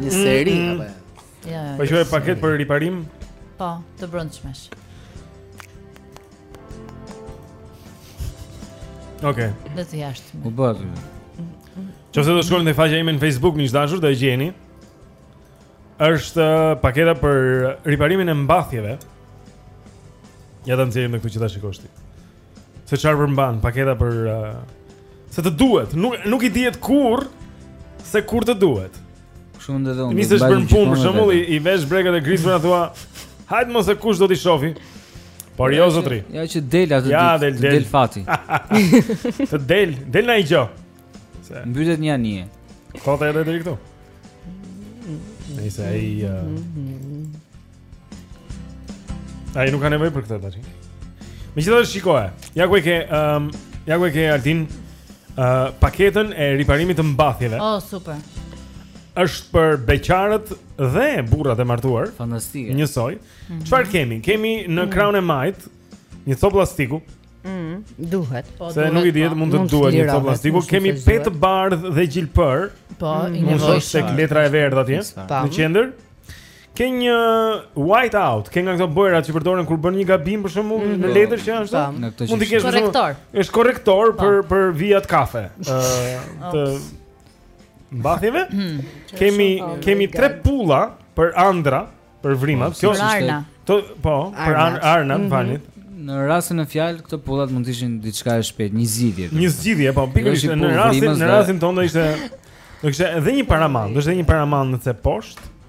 Speaker 2: Një
Speaker 7: seri
Speaker 2: mm
Speaker 7: -mm.
Speaker 6: Ja,
Speaker 2: po ju e paketë për riparim?
Speaker 6: Po, të brendshmesh.
Speaker 2: Okej. Okay.
Speaker 6: Dhe të jashtë.
Speaker 5: U bë aty.
Speaker 2: Qoftë se do shkoni te faqja ime në Facebook, miq të dashur, do e gjeni. Është uh, paketa për riparimin e mbathjeve. Ja ta nxjerrim këtu që ta shikosh ti. se çfarë përmban paketa për uh, se të duhet, nuk nuk i dihet kurr se kur të duhet.
Speaker 5: Shumë ndër
Speaker 2: dhënë.
Speaker 5: Nis
Speaker 2: të bën punë për shembull i, i vesh brekët e grisura thua, hajt more kush do t'i shofi. Por jo zotri.
Speaker 5: Ja që del atë
Speaker 2: ja, del, del.
Speaker 5: del fati.
Speaker 2: Të del, del nai gjo. Se
Speaker 5: mbytet një anije.
Speaker 2: Kota edhe deri këtu. Nëse ai uh, Ai nuk ka nevojë për këtë tash. Megjithatë shikoje. Ja ku e ke, ëm, um, ja ku e ke Altin ë uh, paketën e riparimit të mbathjeve.
Speaker 6: Oh, super.
Speaker 2: Është për beqarët dhe burrat e martuar.
Speaker 5: Fantastike.
Speaker 2: Njësoj. Mhm. Çfarë mm -hmm. kemi? Kemi në mhm. krahun e majtë një copë plastiku.
Speaker 4: Mhm, duhet.
Speaker 6: Po,
Speaker 2: Se nuk i dihet,
Speaker 6: po.
Speaker 2: mund të duhet një copë plastiku. Kemi
Speaker 4: pe
Speaker 2: të bardhë dhe gjilpër.
Speaker 6: Po, mm
Speaker 2: -hmm. i
Speaker 6: nevojshëm.
Speaker 2: Tek letra e verdhë atje në qendër. Ke një white out, ke nga këto bojra që përdoren kur bën një gabim për shembull mm -hmm. në letër që janë
Speaker 4: ashtu.
Speaker 5: Në këtë
Speaker 2: mund të kesh
Speaker 6: korrektor.
Speaker 2: Është korrektor po. Po. për për vijat kafe. Ëh, uh, të mbathjeve. Hmm. kemi oh kemi tre pulla për Andra, për vrimat. Po, Kjo
Speaker 6: është Arna.
Speaker 2: Kto, po, për
Speaker 4: Arna,
Speaker 2: Arna mm -hmm.
Speaker 5: Në rastin në fjalë, këto pullat mund të ishin diçka e shpejtë, një zgjidhje.
Speaker 2: Një zgjidhje, po pikërisht në rastin në rastin tonë ishte do të ishte edhe një paraman, do
Speaker 6: të
Speaker 5: ishte
Speaker 2: një paraman në të poshtë.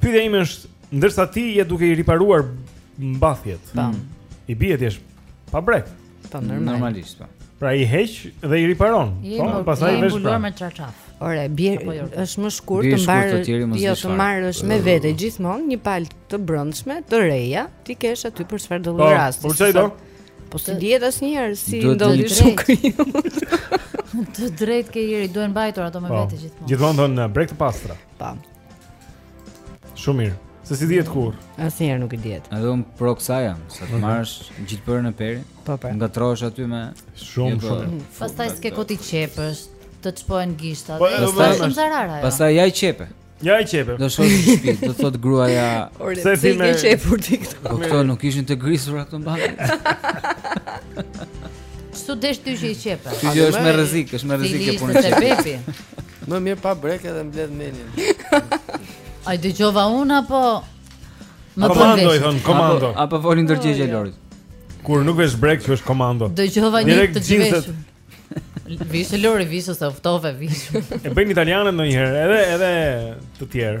Speaker 2: Pyetja ime është, ndërsa ti je duke i riparuar mbathjet.
Speaker 4: Tam. Po. Mm.
Speaker 2: I bie të jesh pa brekë.
Speaker 4: Po normal.
Speaker 5: normalisht. Po.
Speaker 2: Pra i heq dhe i riparon. Po, pastaj vesh. Pra.
Speaker 6: me çarçaf.
Speaker 4: Ore, bie
Speaker 6: jo.
Speaker 4: është më shkurt të
Speaker 5: marrë.
Speaker 4: Jo, të marrësh me vete gjithmonë një palë të brendshme, të reja, t'i kesh aty për
Speaker 2: çfarëdo
Speaker 4: lloj rasti.
Speaker 2: Po, për çfarëdo?
Speaker 4: Po s'i dihet asnjëherë si ndodhi Shukrit.
Speaker 6: Të drejtë ke njeri, duhen mbajtur ato me
Speaker 2: po.
Speaker 6: vete gjithmonë.
Speaker 2: Gjithmonë thonë brekë të pastra.
Speaker 4: Po.
Speaker 2: Shumë mirë. Se s'i dihet kurrë.
Speaker 4: Asnjëherë nuk i dihet.
Speaker 5: Edhe un pro kësaj jam, sa të mhm. marrësh gjilpërën e perin.
Speaker 4: Po po.
Speaker 5: Ngatërrohesh aty me
Speaker 2: shumë
Speaker 5: po.
Speaker 2: shumë.
Speaker 6: Pastaj s'ke ku t' i qepësh, të çpohen gishtat.
Speaker 2: Po, pastaj
Speaker 6: shumë zarare.
Speaker 5: Pastaj ja i qepe.
Speaker 2: Ja i qepe.
Speaker 5: Do shkosh në shtëpi, do thotë gruaja.
Speaker 2: Pse
Speaker 4: i ke qepur ti këto?
Speaker 5: Po këto nuk ishin të grisura, të mbanë.
Speaker 6: Ç't'u desh ty që i qepe?
Speaker 5: Ti është me rrezik, është me rrezik kjo
Speaker 6: punë. Ti je
Speaker 7: Më mirë pa brekë edhe mbledh mendjen.
Speaker 6: A e dëgjova un apo Më po
Speaker 2: komando i thonë komando.
Speaker 5: Apo, apo foli ndërgjegjja e Lorit.
Speaker 2: Kur nuk vesh brekë që është komando.
Speaker 6: Dëgjova një të gjithë. Vishi Lori, vishi se u ftohe, vishi.
Speaker 2: E bëjnë italianët ndonjëherë, edhe edhe të tjerë.